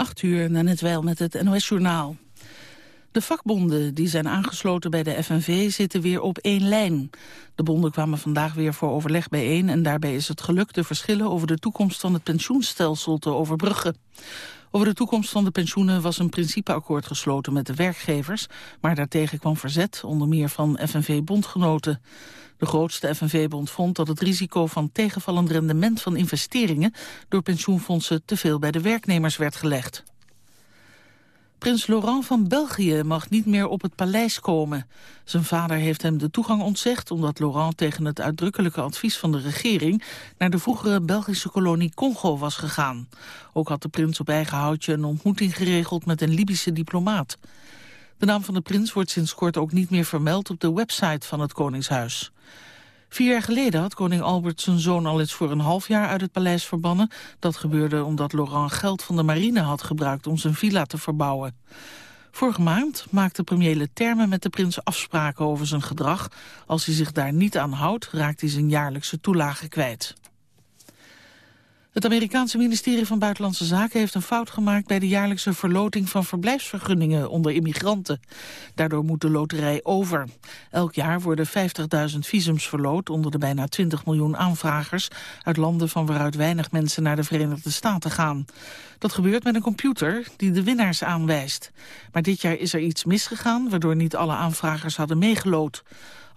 8 uur, na net wel met het NOS-journaal. De vakbonden die zijn aangesloten bij de FNV zitten weer op één lijn. De bonden kwamen vandaag weer voor overleg bijeen... en daarbij is het gelukt de verschillen over de toekomst van het pensioenstelsel te overbruggen. Over de toekomst van de pensioenen was een principeakkoord gesloten met de werkgevers... maar daartegen kwam verzet, onder meer van FNV-bondgenoten. De grootste FNV-bond vond dat het risico van tegenvallend rendement van investeringen... door pensioenfondsen te veel bij de werknemers werd gelegd. Prins Laurent van België mag niet meer op het paleis komen. Zijn vader heeft hem de toegang ontzegd... omdat Laurent tegen het uitdrukkelijke advies van de regering... naar de vroegere Belgische kolonie Congo was gegaan. Ook had de prins op eigen houtje een ontmoeting geregeld... met een Libische diplomaat. De naam van de prins wordt sinds kort ook niet meer vermeld... op de website van het Koningshuis. Vier jaar geleden had koning Albert zijn zoon al eens voor een half jaar uit het paleis verbannen. Dat gebeurde omdat Laurent geld van de marine had gebruikt om zijn villa te verbouwen. Vorige maand maakte premier Leterme met de prins afspraken over zijn gedrag. Als hij zich daar niet aan houdt, raakt hij zijn jaarlijkse toelage kwijt. Het Amerikaanse ministerie van Buitenlandse Zaken heeft een fout gemaakt bij de jaarlijkse verloting van verblijfsvergunningen onder immigranten. Daardoor moet de loterij over. Elk jaar worden 50.000 visums verloot onder de bijna 20 miljoen aanvragers uit landen van waaruit weinig mensen naar de Verenigde Staten gaan. Dat gebeurt met een computer die de winnaars aanwijst. Maar dit jaar is er iets misgegaan waardoor niet alle aanvragers hadden meegelood.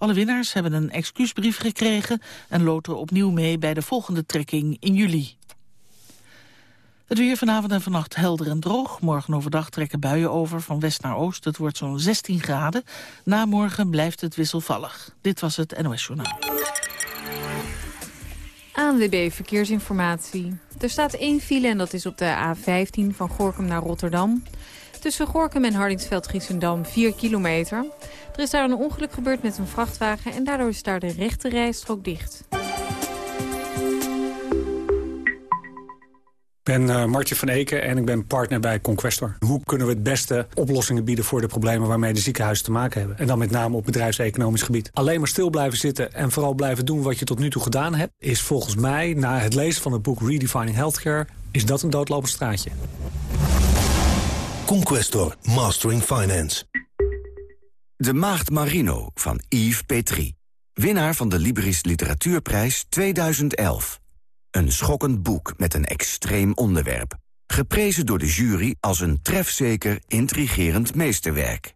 Alle winnaars hebben een excuusbrief gekregen en loten opnieuw mee bij de volgende trekking in juli. Het weer vanavond en vannacht helder en droog. Morgen overdag trekken buien over van west naar oost. Het wordt zo'n 16 graden. Na morgen blijft het wisselvallig. Dit was het NOS Journaal. ANWB Verkeersinformatie. Er staat één file en dat is op de A15 van Gorkum naar Rotterdam. Tussen Gorkum en Hardingsveld-Giessendam 4 kilometer. Er is daar een ongeluk gebeurd met een vrachtwagen... en daardoor is daar de rechte rijstrook dicht. Ik ben uh, Martje van Eken en ik ben partner bij Conquestor. Hoe kunnen we het beste oplossingen bieden voor de problemen waarmee de ziekenhuizen te maken hebben? En dan met name op bedrijfseconomisch gebied. Alleen maar stil blijven zitten en vooral blijven doen wat je tot nu toe gedaan hebt... is volgens mij, na het lezen van het boek Redefining Healthcare... is dat een doodlopend straatje. Conquestor, Mastering Finance. De Maagd Marino van Yves Petrie. Winnaar van de Libris Literatuurprijs 2011. Een schokkend boek met een extreem onderwerp. Geprezen door de jury als een trefzeker, intrigerend meesterwerk.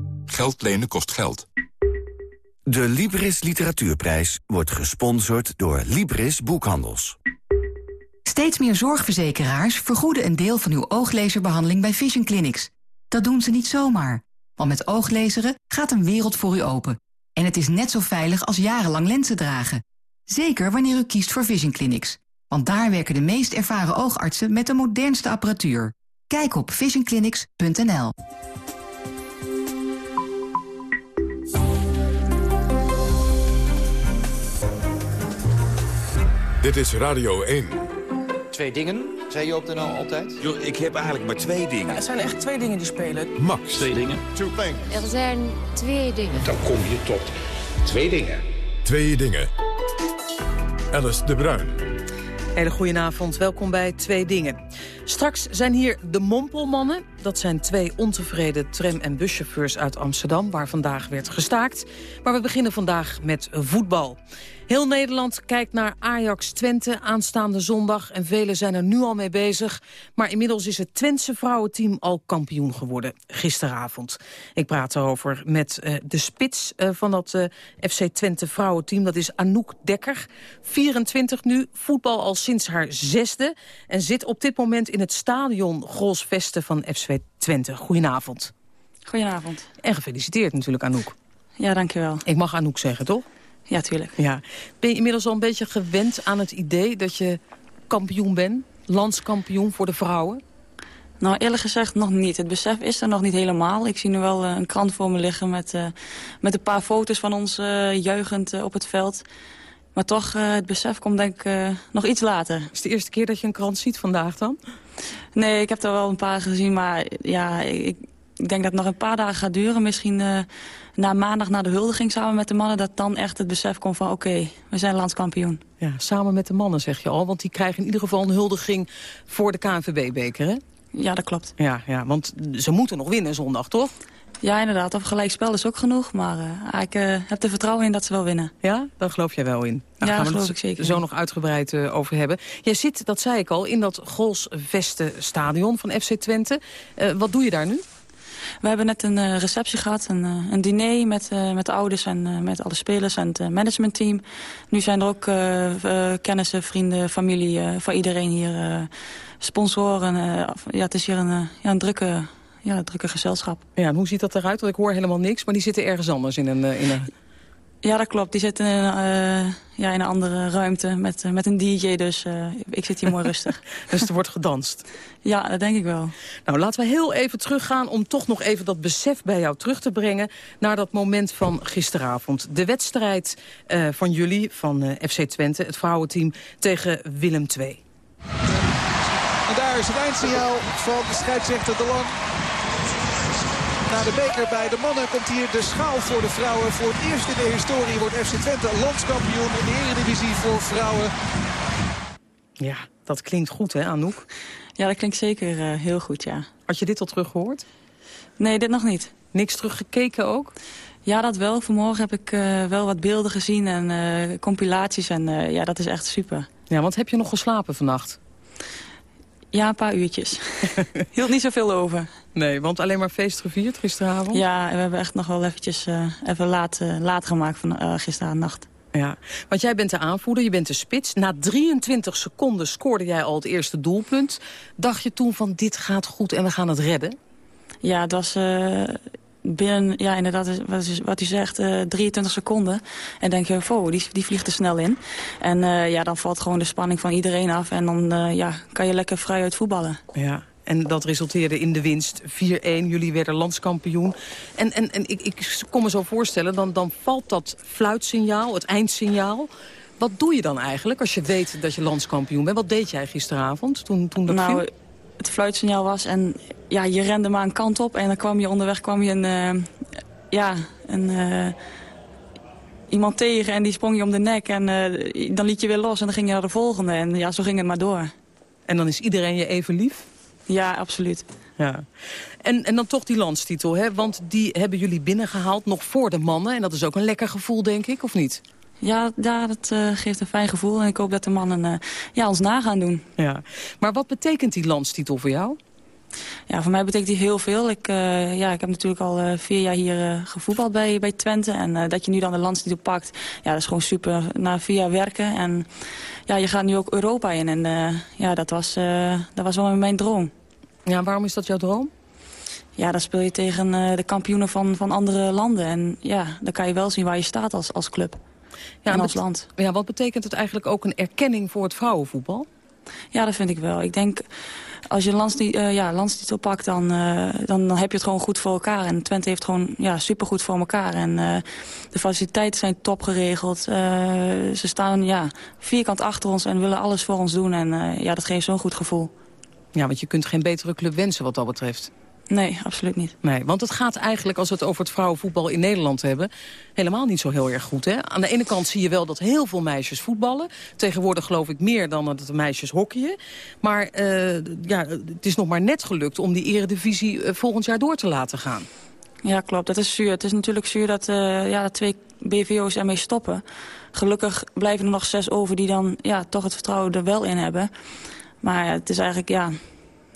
Geld lenen kost geld. De Libris Literatuurprijs wordt gesponsord door Libris Boekhandels. Steeds meer zorgverzekeraars vergoeden een deel van uw ooglezerbehandeling bij Vision Clinics. Dat doen ze niet zomaar, want met ooglezeren gaat een wereld voor u open. En het is net zo veilig als jarenlang lenzen dragen. Zeker wanneer u kiest voor Vision Clinics. Want daar werken de meest ervaren oogartsen met de modernste apparatuur. Kijk op visionclinics.nl. Dit is Radio 1. Twee dingen, zei je op de NL altijd? Yo, ik heb eigenlijk maar twee dingen. Ja, het zijn echt twee dingen die spelen. Max. Twee dingen. Two things. Er zijn twee dingen. Dan kom je tot twee dingen. Twee dingen. Alice de Bruin. Hele goedenavond, welkom bij Twee Dingen. Straks zijn hier de Mompelmannen. Dat zijn twee ontevreden tram- en buschauffeurs uit Amsterdam... waar vandaag werd gestaakt. Maar we beginnen vandaag met voetbal. Heel Nederland kijkt naar Ajax-Twente aanstaande zondag... en velen zijn er nu al mee bezig. Maar inmiddels is het Twentse vrouwenteam al kampioen geworden gisteravond. Ik praat erover met uh, de spits uh, van dat uh, FC Twente vrouwenteam. Dat is Anouk Dekker, 24 nu, voetbal al sinds haar zesde... en zit op dit moment in het stadion Grolsvesten van FC Twente. Goedenavond. Goedenavond. En gefeliciteerd natuurlijk, Anouk. Ja, dankjewel. Ik mag Anouk zeggen, toch? Ja, tuurlijk. Ja. Ben je inmiddels al een beetje gewend aan het idee dat je kampioen bent? Landskampioen voor de vrouwen? Nou, eerlijk gezegd nog niet. Het besef is er nog niet helemaal. Ik zie nu wel een krant voor me liggen met, met een paar foto's van ons juichend op het veld. Maar toch, het besef komt denk ik nog iets later. Is het de eerste keer dat je een krant ziet vandaag dan? Nee, ik heb er wel een paar gezien, maar ja, ik, ik denk dat het nog een paar dagen gaat duren. Misschien uh, na maandag na de huldiging samen met de mannen... dat dan echt het besef komt van oké, we zijn landskampioen. Ja, samen met de mannen zeg je al. Want die krijgen in ieder geval een huldiging voor de KNVB-beker, hè? Ja, dat klopt. Ja, ja, want ze moeten nog winnen zondag, toch? Ja, inderdaad. Of gelijkspel is ook genoeg. Maar uh, ik uh, heb er vertrouwen in dat ze wel winnen. Ja, daar geloof jij wel in. Daar ja, gaan we geloof ik zeker. zo nog uitgebreid uh, over hebben. Jij zit, dat zei ik al, in dat Golsveste stadion van FC Twente. wat doe je daar nu? We hebben net een receptie gehad, een, een diner met, met de ouders en met alle spelers en het managementteam. Nu zijn er ook kennissen, vrienden, familie van iedereen hier, sponsoren. ja, het is hier een, ja, een drukke ja, drukke gezelschap. Ja, en hoe ziet dat eruit? Want ik hoor helemaal niks, maar die zitten ergens anders in een... In een... Ja, dat klopt. Die zitten in, uh, ja, in een andere ruimte met, uh, met een DJ, dus uh, ik zit hier mooi rustig. dus er wordt gedanst? Ja, dat denk ik wel. Nou, laten we heel even teruggaan om toch nog even dat besef bij jou terug te brengen... naar dat moment van gisteravond. De wedstrijd van jullie, van FC Twente, het vrouwenteam, tegen Willem II. En daar is het eindsignaal van de scheidsrechter De Lang. Na de beker bij de mannen komt hier de schaal voor de vrouwen. Voor het eerst in de historie wordt FC Twente landskampioen in de Eredivisie voor vrouwen. Ja, dat klinkt goed hè Anouk? Ja, dat klinkt zeker uh, heel goed, ja. Had je dit al terug gehoord? Nee, dit nog niet. Niks teruggekeken ook? Ja, dat wel. Vanmorgen heb ik uh, wel wat beelden gezien en uh, compilaties. En ja, dat is echt super. Ja, want heb je nog geslapen vannacht? Ja, een paar uurtjes. Hield niet zoveel over. Nee, want alleen maar feest gevierd gisteravond? Ja, we hebben echt nog wel eventjes uh, even laat, uh, laat gemaakt van uh, gisteravond. Ja, want jij bent de aanvoerder, je bent de spits. Na 23 seconden scoorde jij al het eerste doelpunt. Dacht je toen van dit gaat goed en we gaan het redden? Ja, het was binnen, ja, inderdaad, wat, is, wat u zegt, uh, 23 seconden. En denk je, wow, die, die vliegt er snel in. En uh, ja, dan valt gewoon de spanning van iedereen af. En dan uh, ja, kan je lekker vrij uit voetballen. Ja, en dat resulteerde in de winst 4-1. Jullie werden landskampioen. En, en, en ik, ik kon me zo voorstellen, dan, dan valt dat fluitsignaal, het eindsignaal... Wat doe je dan eigenlijk als je weet dat je landskampioen bent? Wat deed jij gisteravond toen, toen dat nou, viel? Het fluitsignaal was en ja, je rende maar een kant op. En dan kwam je onderweg kwam je een, uh, ja, een, uh, iemand tegen en die sprong je om de nek. En uh, dan liet je weer los en dan ging je naar de volgende. En ja, zo ging het maar door. En dan is iedereen je even lief? Ja, absoluut. Ja. En, en dan toch die landstitel, hè? want die hebben jullie binnengehaald nog voor de mannen. En dat is ook een lekker gevoel, denk ik, of niet? Ja, ja dat uh, geeft een fijn gevoel. En ik hoop dat de mannen uh, ja, ons na gaan doen. Ja. Maar wat betekent die landstitel voor jou? Ja, voor mij betekent die heel veel. Ik, uh, ja, ik heb natuurlijk al vier jaar hier gevoetbald bij, bij Twente. En dat je nu dan de landstitel pakt, ja, dat is gewoon super. Na vier jaar werken en ja, je gaat nu ook Europa in. En ja, dat was, dat was wel mijn droom. Ja, waarom is dat jouw droom? Ja, dan speel je tegen de kampioenen van, van andere landen. En ja, dan kan je wel zien waar je staat als, als club. Ja, en als land. Ja, wat betekent het eigenlijk ook een erkenning voor het vrouwenvoetbal? Ja, dat vind ik wel. Ik denk, als je landstitel, uh, ja, landstitel pakt, dan, uh, dan, dan, heb je het gewoon goed voor elkaar. En Twente heeft gewoon ja, supergoed voor elkaar. En uh, de faciliteiten zijn top geregeld. ze staan ja, vierkant achter ons en willen alles voor ons doen. En ja, dat geeft zo'n goed gevoel. Ja, want je kunt geen betere club wensen wat dat betreft. Nee, absoluut niet. Nee, want het gaat eigenlijk, als we het over het vrouwenvoetbal in Nederland hebben... helemaal niet zo heel erg goed. Hè? Aan de ene kant zie je wel dat heel veel meisjes voetballen. Tegenwoordig geloof ik meer dan dat de meisjes hockeyen. Maar uh, ja, het is nog maar net gelukt om die eredivisie uh, volgend jaar door te laten gaan. Ja, klopt. Dat is zuur. Het is natuurlijk zuur dat, uh, ja, dat twee BVO's ermee stoppen. Gelukkig blijven er nog zes over die dan ja, toch het vertrouwen er wel in hebben. Maar het is eigenlijk, ja,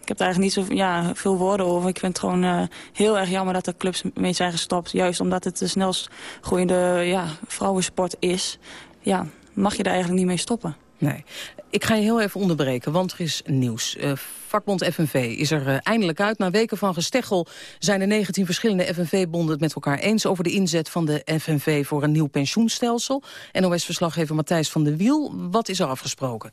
ik heb daar eigenlijk niet zo ja, veel woorden over. Ik vind het gewoon uh, heel erg jammer dat er clubs mee zijn gestopt. Juist omdat het de snelst groeiende ja, vrouwensport is. Ja, mag je daar eigenlijk niet mee stoppen. Nee. Ik ga je heel even onderbreken, want er is nieuws. Uh, vakbond FNV is er uh, eindelijk uit. Na weken van gesteggel zijn de 19 verschillende FNV-bonden het met elkaar eens... over de inzet van de FNV voor een nieuw pensioenstelsel. NOS-verslaggever Matthijs van der Wiel, wat is er afgesproken?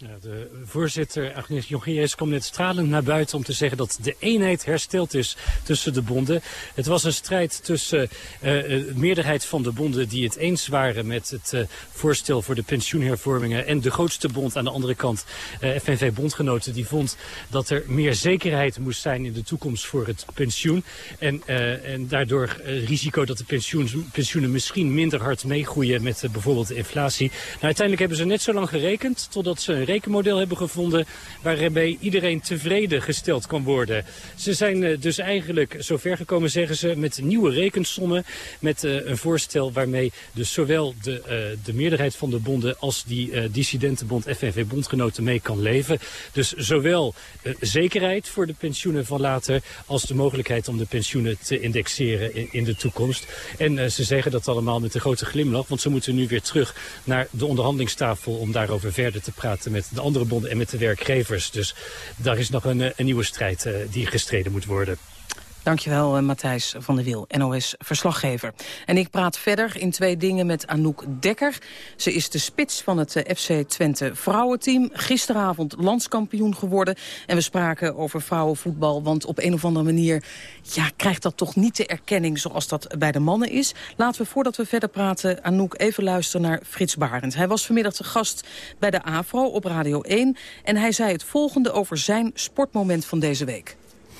Ja, de voorzitter Agnes Jongerius kwam net stralend naar buiten om te zeggen dat de eenheid hersteld is tussen de bonden. Het was een strijd tussen uh, de meerderheid van de bonden die het eens waren met het uh, voorstel voor de pensioenhervormingen en de grootste bond aan de andere kant, FNV Bondgenoten, die vond dat er meer zekerheid moest zijn in de toekomst voor het pensioen. En, en daardoor risico dat de pensioen, pensioenen misschien minder hard meegroeien met bijvoorbeeld de inflatie. Nou, uiteindelijk hebben ze net zo lang gerekend totdat ze rekenmodel hebben gevonden waarbij iedereen tevreden gesteld kan worden. Ze zijn uh, dus eigenlijk zover gekomen, zeggen ze, met nieuwe rekensommen. Met uh, een voorstel waarmee dus zowel de, uh, de meerderheid van de bonden als die dissidentenbond FNV-bondgenoten mee kan leven. Dus zowel zekerheid voor de pensioenen van later als de mogelijkheid om de pensioenen te indexeren in, de toekomst. En ze zeggen dat allemaal met een grote glimlach, want ze moeten nu weer terug naar de onderhandelingstafel om daarover verder te praten de andere bonden en met de werkgevers. Dus daar is nog een, een nieuwe strijd uh, die gestreden moet worden. Dankjewel, uh, Matthijs van der Wiel, NOS-verslaggever. En ik praat verder in twee dingen met Anouk Dekker. Ze is de spits van het uh, FC Twente vrouwenteam. Gisteravond landskampioen geworden. En we spraken over vrouwenvoetbal, want op een of andere manier... Ja, krijgt dat toch niet de erkenning zoals dat bij de mannen is. Laten we, voordat we verder praten, Anouk, even luisteren naar Frits Barend. Hij was vanmiddag te gast bij de AVRO op Radio 1. En hij zei het volgende over zijn sportmoment van deze week.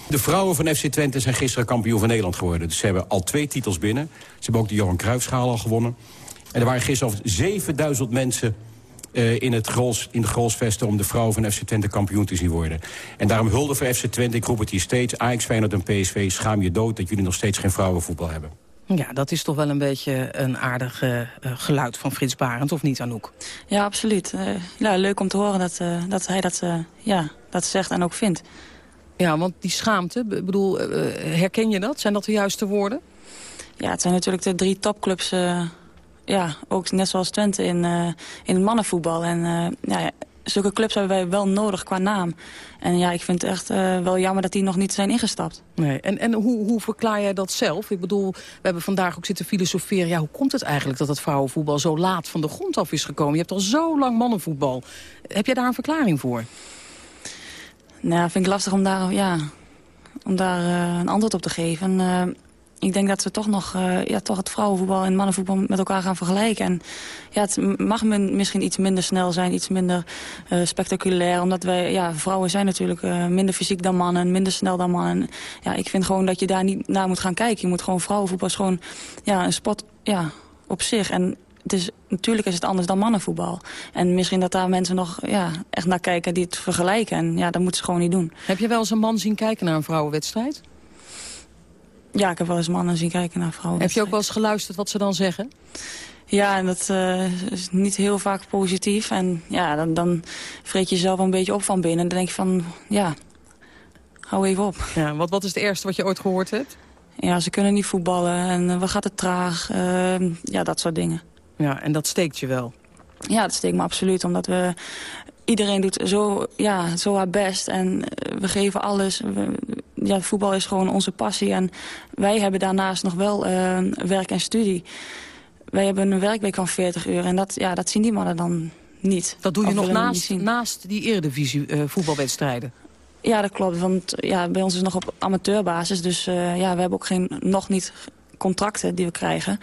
De vrouwen van FC Twente zijn gisteren kampioen van Nederland geworden. Dus ze hebben al twee titels binnen. Ze hebben ook de Johan Cruijffschaal al gewonnen. En er waren gisteren 7000 mensen uh, in, het Grols, in de Grolsvesten... om de vrouwen van FC Twente kampioen te zien worden. En daarom hulde voor FC Twente. Ik roep het hier steeds. Ajax, Feyenoord en PSV, schaam je dood... dat jullie nog steeds geen vrouwenvoetbal hebben. Ja, dat is toch wel een beetje een aardig uh, geluid van Frits Barend, of niet, Anouk? Ja, absoluut. Uh, ja, leuk om te horen dat, dat hij dat, ja, dat zegt en ook vindt. Ja, want die schaamte, bedoel, herken je dat? Zijn dat de juiste woorden? Ja, het zijn natuurlijk de drie topclubs, uh, ja, ook net zoals Twente in, uh, in het mannenvoetbal. En uh, ja, zulke clubs hebben wij wel nodig qua naam. En ja, ik vind het echt wel jammer dat die nog niet zijn ingestapt. Nee. En, en hoe, hoe verklaar jij dat zelf? Ik bedoel, we hebben vandaag ook zitten filosoferen. Ja, hoe komt het eigenlijk dat het vrouwenvoetbal zo laat van de grond af is gekomen? Je hebt al zo lang mannenvoetbal. Heb jij daar een verklaring voor? Nou, vind ik lastig om daar, ja, om daar uh, een antwoord op te geven. Uh, ik denk dat we toch nog uh, ja, toch het vrouwenvoetbal en mannenvoetbal met elkaar gaan vergelijken. En ja, het mag misschien iets minder snel zijn, iets minder spectaculair. Omdat wij, ja, vrouwen zijn natuurlijk minder fysiek dan mannen, minder snel dan mannen. Ja, ik vind gewoon dat je daar niet naar moet gaan kijken. Je moet gewoon vrouwenvoetbal is gewoon ja, een sport ja, op zich. En dus natuurlijk is het anders dan mannenvoetbal. En misschien dat daar mensen nog ja, echt naar kijken die het vergelijken. En ja, dat moeten ze gewoon niet doen. Heb je wel eens een man zien kijken naar een vrouwenwedstrijd? Ja, ik heb wel eens mannen zien kijken naar vrouwen. Heb je ook wel eens geluisterd wat ze dan zeggen? Ja, en dat uh, is niet heel vaak positief. En ja, dan, dan vreet je jezelf een beetje op van binnen. En dan denk je van, ja, hou even op. Ja, wat, wat is het eerste wat je ooit gehoord hebt? Ja, ze kunnen niet voetballen en uh, wat gaat het traag. Uh, ja, dat soort dingen. Ja, en dat steekt je wel? Ja, dat steekt me absoluut, omdat we... Iedereen doet zo, ja, zo haar best en we geven alles. We, ja, voetbal is gewoon onze passie en wij hebben daarnaast nog wel uh, werk en studie. Wij hebben een werkweek van 40 uur en dat, ja, dat zien die mannen dan niet. Dat doe je nog naast, naast die eredivisie uh, voetbalwedstrijden? Ja, dat klopt. Want ja, bij ons is het nog op amateurbasis. Dus uh, ja, we hebben ook geen, nog niet contracten die we krijgen.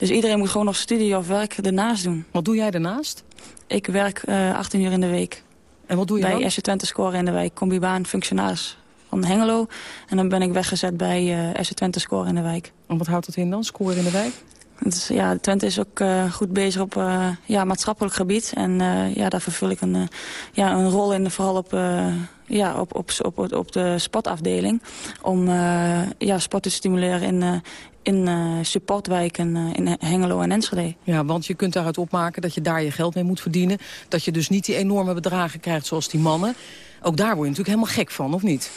Dus iedereen moet gewoon nog studie of werk ernaast doen. Wat doe jij daarnaast? Ik werk uh, 18 uur in de week. En wat doe je bij dan? Bij SC Twente Scoren in de wijk. Combibaan functionaris van Hengelo. En dan ben ik weggezet bij uh, SC Twente Scoren in de wijk. En wat houdt dat in dan, scoren in de wijk? Dus, ja, Twente is ook uh, goed bezig op uh, ja, maatschappelijk gebied. En uh, ja, daar vervul ik een, ja, een rol in, vooral op, ja, op, op, op, op de sportafdeling. Om ja, sport te stimuleren in, in supportwijken in Hengelo en Enschede. Ja, want je kunt daaruit opmaken dat je daar je geld mee moet verdienen. Dat je dus niet die enorme bedragen krijgt zoals die mannen. Ook daar word je natuurlijk helemaal gek van, of niet?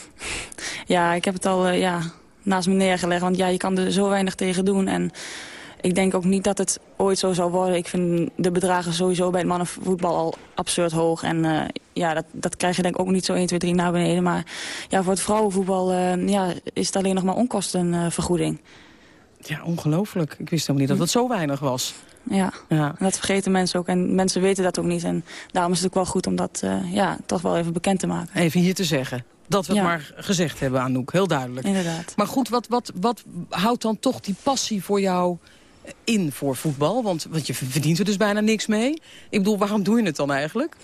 Ja, ik heb het al ja, naast me neergelegd. Want ja, je kan er zo weinig tegen doen. En ik denk ook niet dat het ooit zo zal worden. Ik vind de bedragen sowieso bij het mannenvoetbal al absurd hoog. En uh, ja, dat, dat krijg je denk ik ook niet zo 1, 2, 3 naar beneden. Maar ja, voor het vrouwenvoetbal uh, ja, is het alleen nog maar onkostenvergoeding. Ja, ongelooflijk. Ik wist helemaal niet dat het zo weinig was. Ja. ja. En dat vergeten mensen ook. En mensen weten dat ook niet. En daarom is het ook wel goed om dat ja, toch wel even bekend te maken. Even hier te zeggen. Dat we het maar gezegd hebben, Anouk. Heel duidelijk. Inderdaad. Maar goed, wat, wat, wat houdt dan toch die passie voor jou in voor voetbal? Want, want je verdient er dus bijna niks mee. Ik bedoel, waarom doe je het dan eigenlijk?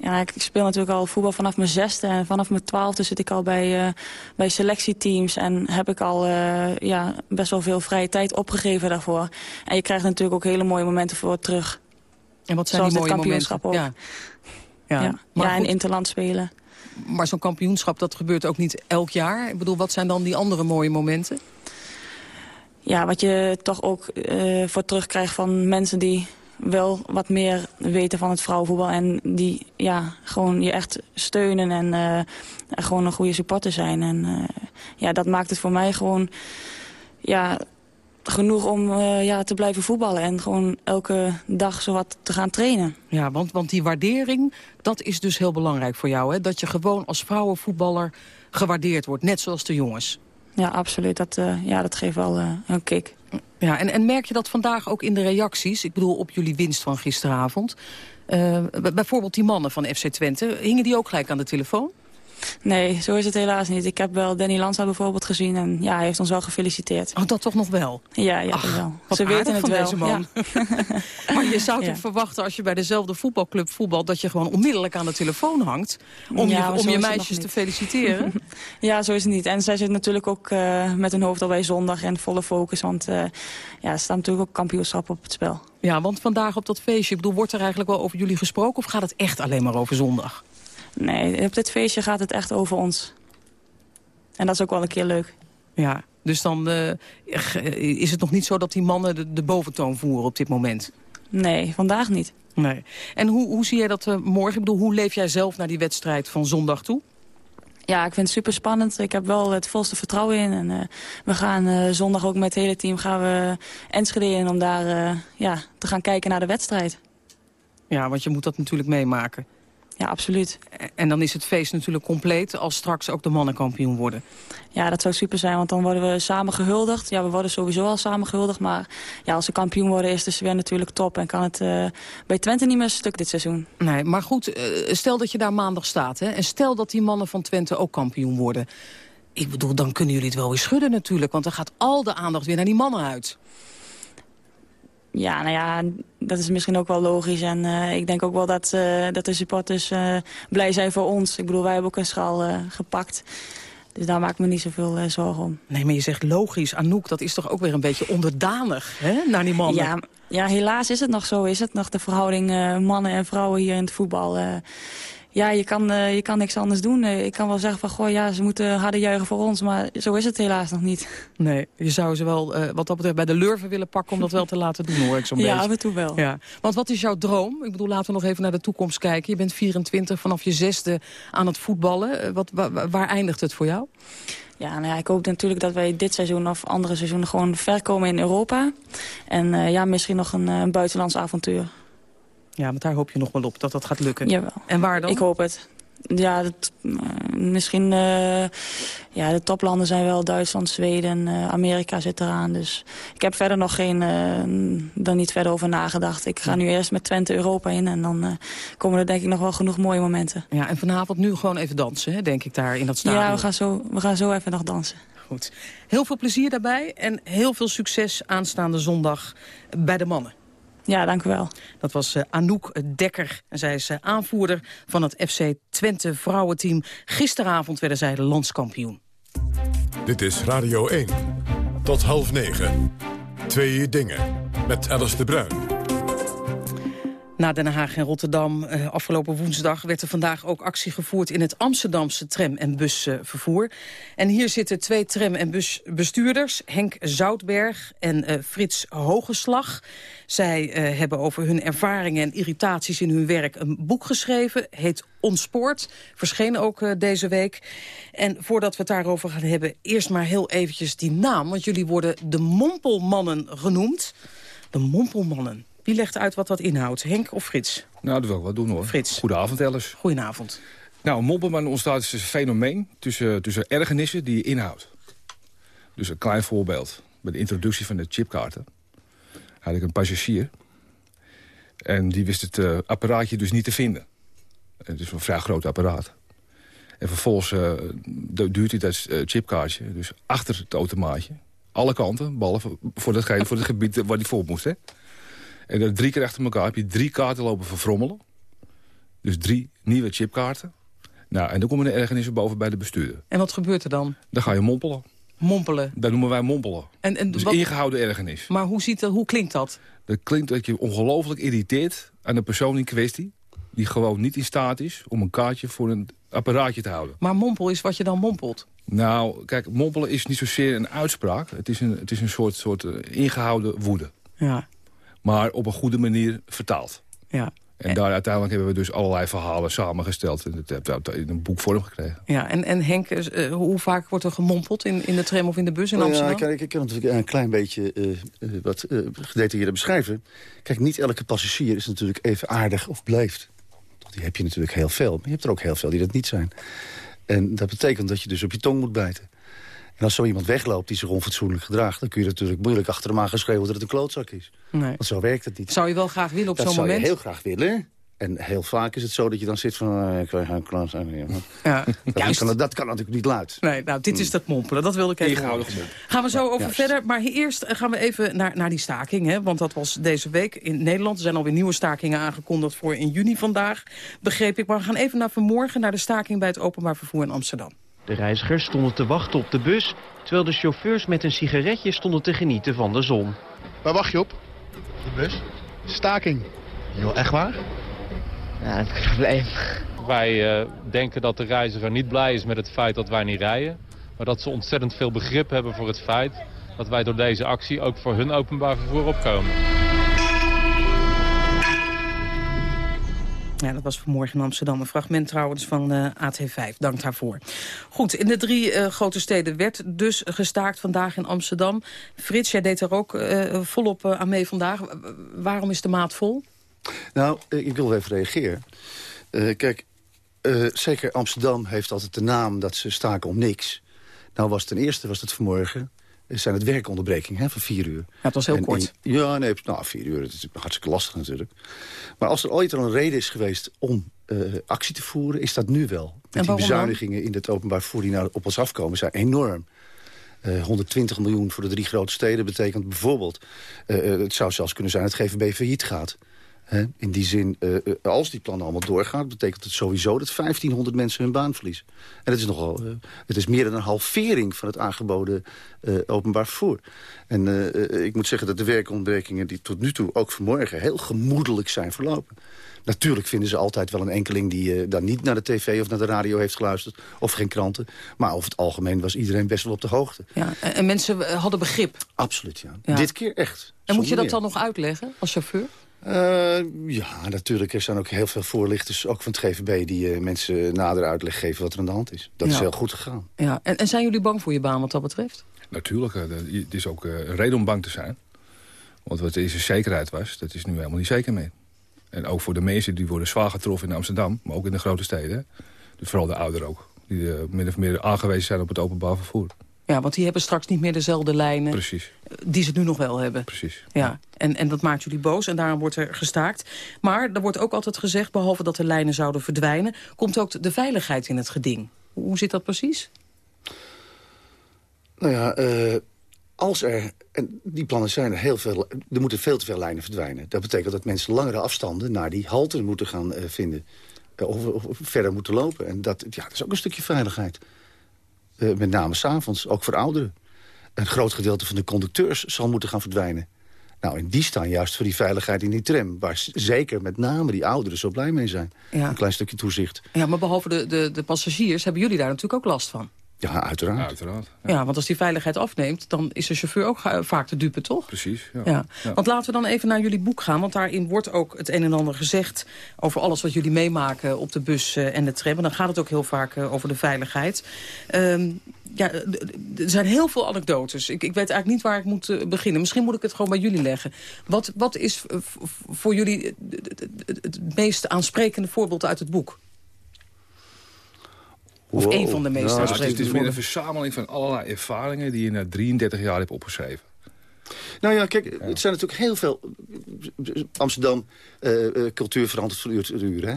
Ja, ik, speel natuurlijk al voetbal vanaf mijn zesde. En vanaf mijn twaalfde zit ik al bij, uh, bij selectieteams. En heb ik al uh, ja, best wel veel vrije tijd opgegeven daarvoor. En je krijgt natuurlijk ook hele mooie momenten voor terug. En wat zijn die mooie kampioenschap momenten? Ook. Ja, ja. ja, ja en interland spelen. Maar zo'n kampioenschap, dat gebeurt ook niet elk jaar. Ik bedoel, wat zijn dan die andere mooie momenten? Ja, wat je toch ook uh, voor terugkrijgt van mensen die wel wat meer weten van het vrouwenvoetbal. En die ja, gewoon je echt steunen en uh, gewoon een goede supporter zijn. En uh, ja, dat maakt het voor mij gewoon ja, genoeg om ja, te blijven voetballen. En gewoon elke dag zowat te gaan trainen. Ja, want, want die waardering, dat is dus heel belangrijk voor jou. Hè? Dat je gewoon als vrouwenvoetballer gewaardeerd wordt. Net zoals de jongens. Ja, absoluut. Dat, ja, dat geeft wel een kick. Ja, en, en merk je dat vandaag ook in de reacties? Ik bedoel, op jullie winst van gisteravond. Uh, bijvoorbeeld die mannen van FC Twente. Hingen die ook gelijk aan de telefoon? Nee, zo is het helaas niet. Ik heb wel Danny Lanza bijvoorbeeld gezien en ja, hij heeft ons wel gefeliciteerd. Oh, dat toch nog wel? Ja, ja, Ach, wel. Ze weten het wel. Deze man. Ja. maar je zou toch verwachten als je bij dezelfde voetbalclub voetbalt... dat je gewoon onmiddellijk aan de telefoon hangt om je, om je meisjes te feliciteren? ja, zo is het niet. En zij zit natuurlijk ook uh, met hun hoofd al bij zondag en volle focus. Want uh, ja, er staat natuurlijk ook kampioenschap op het spel. Ja, want vandaag op dat feestje, ik bedoel, wordt er eigenlijk wel over jullie gesproken... of gaat het echt alleen maar over zondag? Nee, op dit feestje gaat het echt over ons. En dat is ook wel een keer leuk. Ja, dus dan uh, is het nog niet zo dat die mannen de, de, boventoon voeren op dit moment? Nee, vandaag niet. Nee. En hoe, hoe zie jij dat uh, morgen? Ik bedoel, hoe leef jij zelf naar die wedstrijd van zondag toe? Ja, ik vind het super spannend. Ik heb wel het volste vertrouwen in. En uh, we gaan zondag ook met het hele team gaan we Enschede in om daar ja, te gaan kijken naar de wedstrijd. Ja, want je moet dat natuurlijk meemaken. Ja, absoluut. En dan is het feest natuurlijk compleet als straks ook de mannen kampioen worden. Ja, dat zou super zijn, want dan worden we samen gehuldigd. Ja, we worden sowieso al samen gehuldigd, maar ja, als ze kampioen worden is het weer natuurlijk top. En kan het uh, bij Twente niet meer stuk dit seizoen. Nee, maar goed, uh, stel dat je daar maandag staat hè, en stel dat die mannen van Twente ook kampioen worden. Ik bedoel, dan kunnen jullie het wel weer schudden natuurlijk, want dan gaat al de aandacht weer naar die mannen uit. Ja, nou ja, dat is misschien ook wel logisch. En uh, ik denk ook wel dat, uh, dat de supporters uh, blij zijn voor ons. Ik bedoel, wij hebben ook een schaal gepakt. Dus daar maak ik me niet zoveel zorgen om. Nee, maar je zegt logisch. Anouk, dat is toch ook weer een beetje onderdanig hè, naar die mannen? Ja, ja, helaas is het nog zo. Is het nog de verhouding mannen en vrouwen hier in het voetbal ja, je kan, uh, je kan niks anders doen. Uh, ik kan wel zeggen van, goh, ja, ze moeten harder juichen voor ons. Maar zo is het helaas nog niet. Nee, je zou ze wel, uh, wat dat betreft, bij de lurven willen pakken... om dat wel te laten doen, hoor ik zo'n ja, beetje. Ja, af en toe wel. Ja. Want wat is jouw droom? Ik bedoel, laten we nog even naar de toekomst kijken. Je bent 24, vanaf je zesde aan het voetballen. Wat, waar, waar eindigt het voor jou? Ja, nou ja, ik hoop natuurlijk dat wij dit seizoen of andere seizoenen gewoon ver komen in Europa. En ja, misschien nog een, een buitenlands avontuur. Ja, want daar hoop je nog wel op dat dat gaat lukken. Jawel. En waar dan? Ik hoop het. Ja, dat, uh, misschien... Uh, ja, de toplanden zijn wel Duitsland, Zweden, uh, Amerika zit eraan. Dus ik heb verder nog geen... dan niet verder over nagedacht. Ik ga nu eerst met Twente Europa in. En dan komen er denk ik nog wel genoeg mooie momenten. Ja, en vanavond nu gewoon even dansen, hè, denk ik, daar in dat stadion. Ja, we gaan zo, we gaan zo even nog dansen. Goed. Heel veel plezier daarbij en heel veel succes aanstaande zondag bij de mannen. Ja, dank u wel. Dat was uh, Anouk Dekker. En zij is uh, aanvoerder van het FC Twente vrouwenteam. Gisteravond werden zij landskampioen. Dit is Radio 1. Tot half negen. Twee dingen. Met Alice de Bruin. Na Den Haag en Rotterdam uh, afgelopen woensdag werd er vandaag ook actie gevoerd in het Amsterdamse tram- en busvervoer. en hier zitten twee tram- en busbestuurders, Henk Zoutberg en uh, Frits Hogeslag. Zij uh, hebben over hun ervaringen en irritaties in hun werk een boek geschreven. Heet Ontspoord, verscheen ook deze week. En voordat we het daarover gaan hebben, eerst maar heel eventjes die naam. Want jullie worden de Mompelmannen genoemd. De Mompelmannen. Wie legt uit wat dat inhoudt? Henk of Frits? Nou, dat wil ik wel doen hoor. Frits. Goedenavond, Alice. Goedenavond. Nou, mompelman ontstaat dus een fenomeen tussen, tussen ergernissen die je inhoudt. Dus een klein voorbeeld. Bij de introductie van de chipkaarten had ik een passagier. En die wist het uh, apparaatje dus niet te vinden. Het is een vrij groot apparaat. En vervolgens uh, duurt hij dat uh, chipkaartje dus achter het automaatje. Alle kanten, behalve voor, datgene, voor het gebied waar hij voor moest. Hè? En dan drie keer achter elkaar heb je drie kaarten lopen verfrommelen. Dus drie nieuwe chipkaarten. Nou, en dan komen de ergernissen boven bij de bestuurder. En wat gebeurt er dan? Dan ga je mompelen. Mompelen? Dat noemen wij mompelen. En, en dus wat... ingehouden ergernis. Maar hoe, ziet dat, hoe klinkt dat? Dat klinkt dat je ongelooflijk irriteert aan de persoon in kwestie... die gewoon niet in staat is om een kaartje voor een apparaatje te houden. Maar mompel is wat je dan mompelt? Nou, kijk, mompelen is niet zozeer een uitspraak. Het is een, het is een soort, soort uh, ingehouden woede. Ja. Maar op een goede manier vertaald. Ja. En daar uiteindelijk hebben we dus allerlei verhalen samengesteld... en dat hebben we in een boekvorm gekregen. Ja, en, en Henk, uh, hoe vaak wordt er gemompeld in, in de tram of in de bus in Amsterdam? Ja, kijk, ik kan natuurlijk een klein beetje uh, uh, wat gedetailleerder beschrijven. Kijk, niet elke passagier is natuurlijk even aardig of beleefd. Die heb je natuurlijk heel veel. Maar je hebt er ook heel veel die dat niet zijn. En dat betekent dat je dus op je tong moet bijten. En als zo iemand wegloopt die zich onfatsoenlijk gedraagt... dan kun je natuurlijk moeilijk achter hem aan geschreeuwen dat het een klootzak is. Nee. Want zo werkt het niet. Zou je wel graag willen op zo'n moment? Dat zou je heel graag willen. En heel vaak is het zo dat je dan zit van... Uh, ik wil klaar zijn. Ja. Dat, kan, dat kan natuurlijk niet luid. Nee, nou, dit is dat mompelen. Dat wilde ik even houden. Gaan we zo over verder. Maar eerst gaan we even naar, naar die staking. Hè? Want dat was deze week in Nederland. Er zijn alweer nieuwe stakingen aangekondigd voor in juni vandaag. Begreep ik. Maar we gaan even naar vanmorgen... naar de staking bij het openbaar vervoer in Amsterdam. De reizigers stonden te wachten op de bus... terwijl de chauffeurs met een sigaretje stonden te genieten van de zon. Waar wacht je op? De bus. Staking. Jo, echt waar? Ja, dat is een probleem. Wij uh, denken dat de reiziger niet blij is met het feit dat wij niet rijden. Maar dat ze ontzettend veel begrip hebben voor het feit dat wij door deze actie ook voor hun openbaar vervoer opkomen. Ja, dat was vanmorgen in Amsterdam. Een fragment trouwens van uh, AT5. Dank daarvoor. Goed, in de drie uh, grote steden werd dus gestaakt vandaag in Amsterdam. Frits, jij deed er ook uh, volop aan mee vandaag. waarom is de maat vol? Nou, ik wil even reageren. kijk, zeker Amsterdam heeft altijd de naam dat ze staken om niks. Nou was ten eerste was het vanmorgen zijn het werkonderbrekingen hè, van vier uur. Ja, het was heel en, kort. En, ja, nee, nou, vier uur, dat is hartstikke lastig natuurlijk. Maar als er ooit al een reden is geweest om uh, actie te voeren, is dat nu wel. Met die bezuinigingen in het openbaar vervoer die nou op ons afkomen, zijn enorm. Uh, 120 miljoen voor de drie grote steden betekent bijvoorbeeld... Uh, het zou zelfs kunnen zijn dat het GVB failliet gaat. He, in die zin, uh, als die plannen allemaal doorgaan... betekent het sowieso dat 1500 mensen hun baan verliezen. En dat is nogal, uh, het is meer dan een halvering van het aangeboden uh, openbaar vervoer. En ik moet zeggen dat de werkontbrekingen die tot nu toe, ook vanmorgen... heel gemoedelijk zijn verlopen. Natuurlijk vinden ze altijd wel een enkeling die dan niet naar de tv of naar de radio heeft geluisterd. Of geen kranten. Maar over het algemeen was iedereen best wel op de hoogte. Ja, en mensen hadden begrip? Absoluut, ja. ja. Dit keer echt. En moet je dat meer. dan nog uitleggen als chauffeur? Uh, ja, natuurlijk. Er zijn ook heel veel voorlichters, ook van het GVB... die uh, mensen nader uitleg geven wat er aan de hand is. Dat ja. is heel goed gegaan. Ja. En, en, zijn jullie bang voor je baan wat dat betreft? Natuurlijk. Uh, het is ook een reden om bang te zijn. Want wat deze zekerheid was, dat is nu helemaal niet zeker meer. En ook voor de mensen die worden zwaar getroffen in Amsterdam... maar ook in de grote steden. Dus vooral de ouderen ook. Die min of meer aangewezen zijn op het openbaar vervoer. Ja, want die hebben straks niet meer dezelfde lijnen Precies. die ze nu nog wel hebben. Precies. Ja, en, en dat maakt jullie boos en daarom wordt er gestaakt. Maar er wordt ook altijd gezegd, behalve dat de lijnen zouden verdwijnen... komt ook de veiligheid in het geding. Hoe zit dat precies? Nou ja, uh, als er... En die plannen zijn er heel veel... Er moeten veel te veel lijnen verdwijnen. Dat betekent dat mensen langere afstanden naar die halte moeten gaan uh, vinden. Of, of, verder moeten lopen. En dat, ja, dat is ook een stukje veiligheid. Uh, met name s'avonds, ook voor ouderen. Een groot gedeelte van de conducteurs zal moeten gaan verdwijnen. Nou, en die staan juist voor die veiligheid in die tram. Waar zeker met name die ouderen zo blij mee zijn. Ja. Een klein stukje toezicht. Ja, maar behalve de, de, de passagiers hebben jullie daar natuurlijk ook last van. Ja, uiteraard. Ja, uiteraard ja. ja. want als die veiligheid afneemt, dan is de chauffeur ook vaak de dupe, toch? Precies, ja. ja. ja. Want laten we dan even naar jullie boek gaan. Want daarin wordt ook het een en ander gezegd... over alles wat jullie meemaken op de bus uh, en de tram. En dan gaat het ook heel vaak uh, over de veiligheid. Um, ja, er zijn heel veel anekdotes. Ik, ik weet eigenlijk niet waar ik moet beginnen. Misschien moet ik het gewoon bij jullie leggen. Wat, wat is voor jullie het meest aansprekende voorbeeld uit het boek? Of wow. een van de meest nou, Het is weer een verzameling van allerlei ervaringen... die je na 33 jaar hebt opgeschreven. Nou ja, kijk, het zijn natuurlijk heel veel... Amsterdam, uh, cultuur verandert van uur tot uur, hè?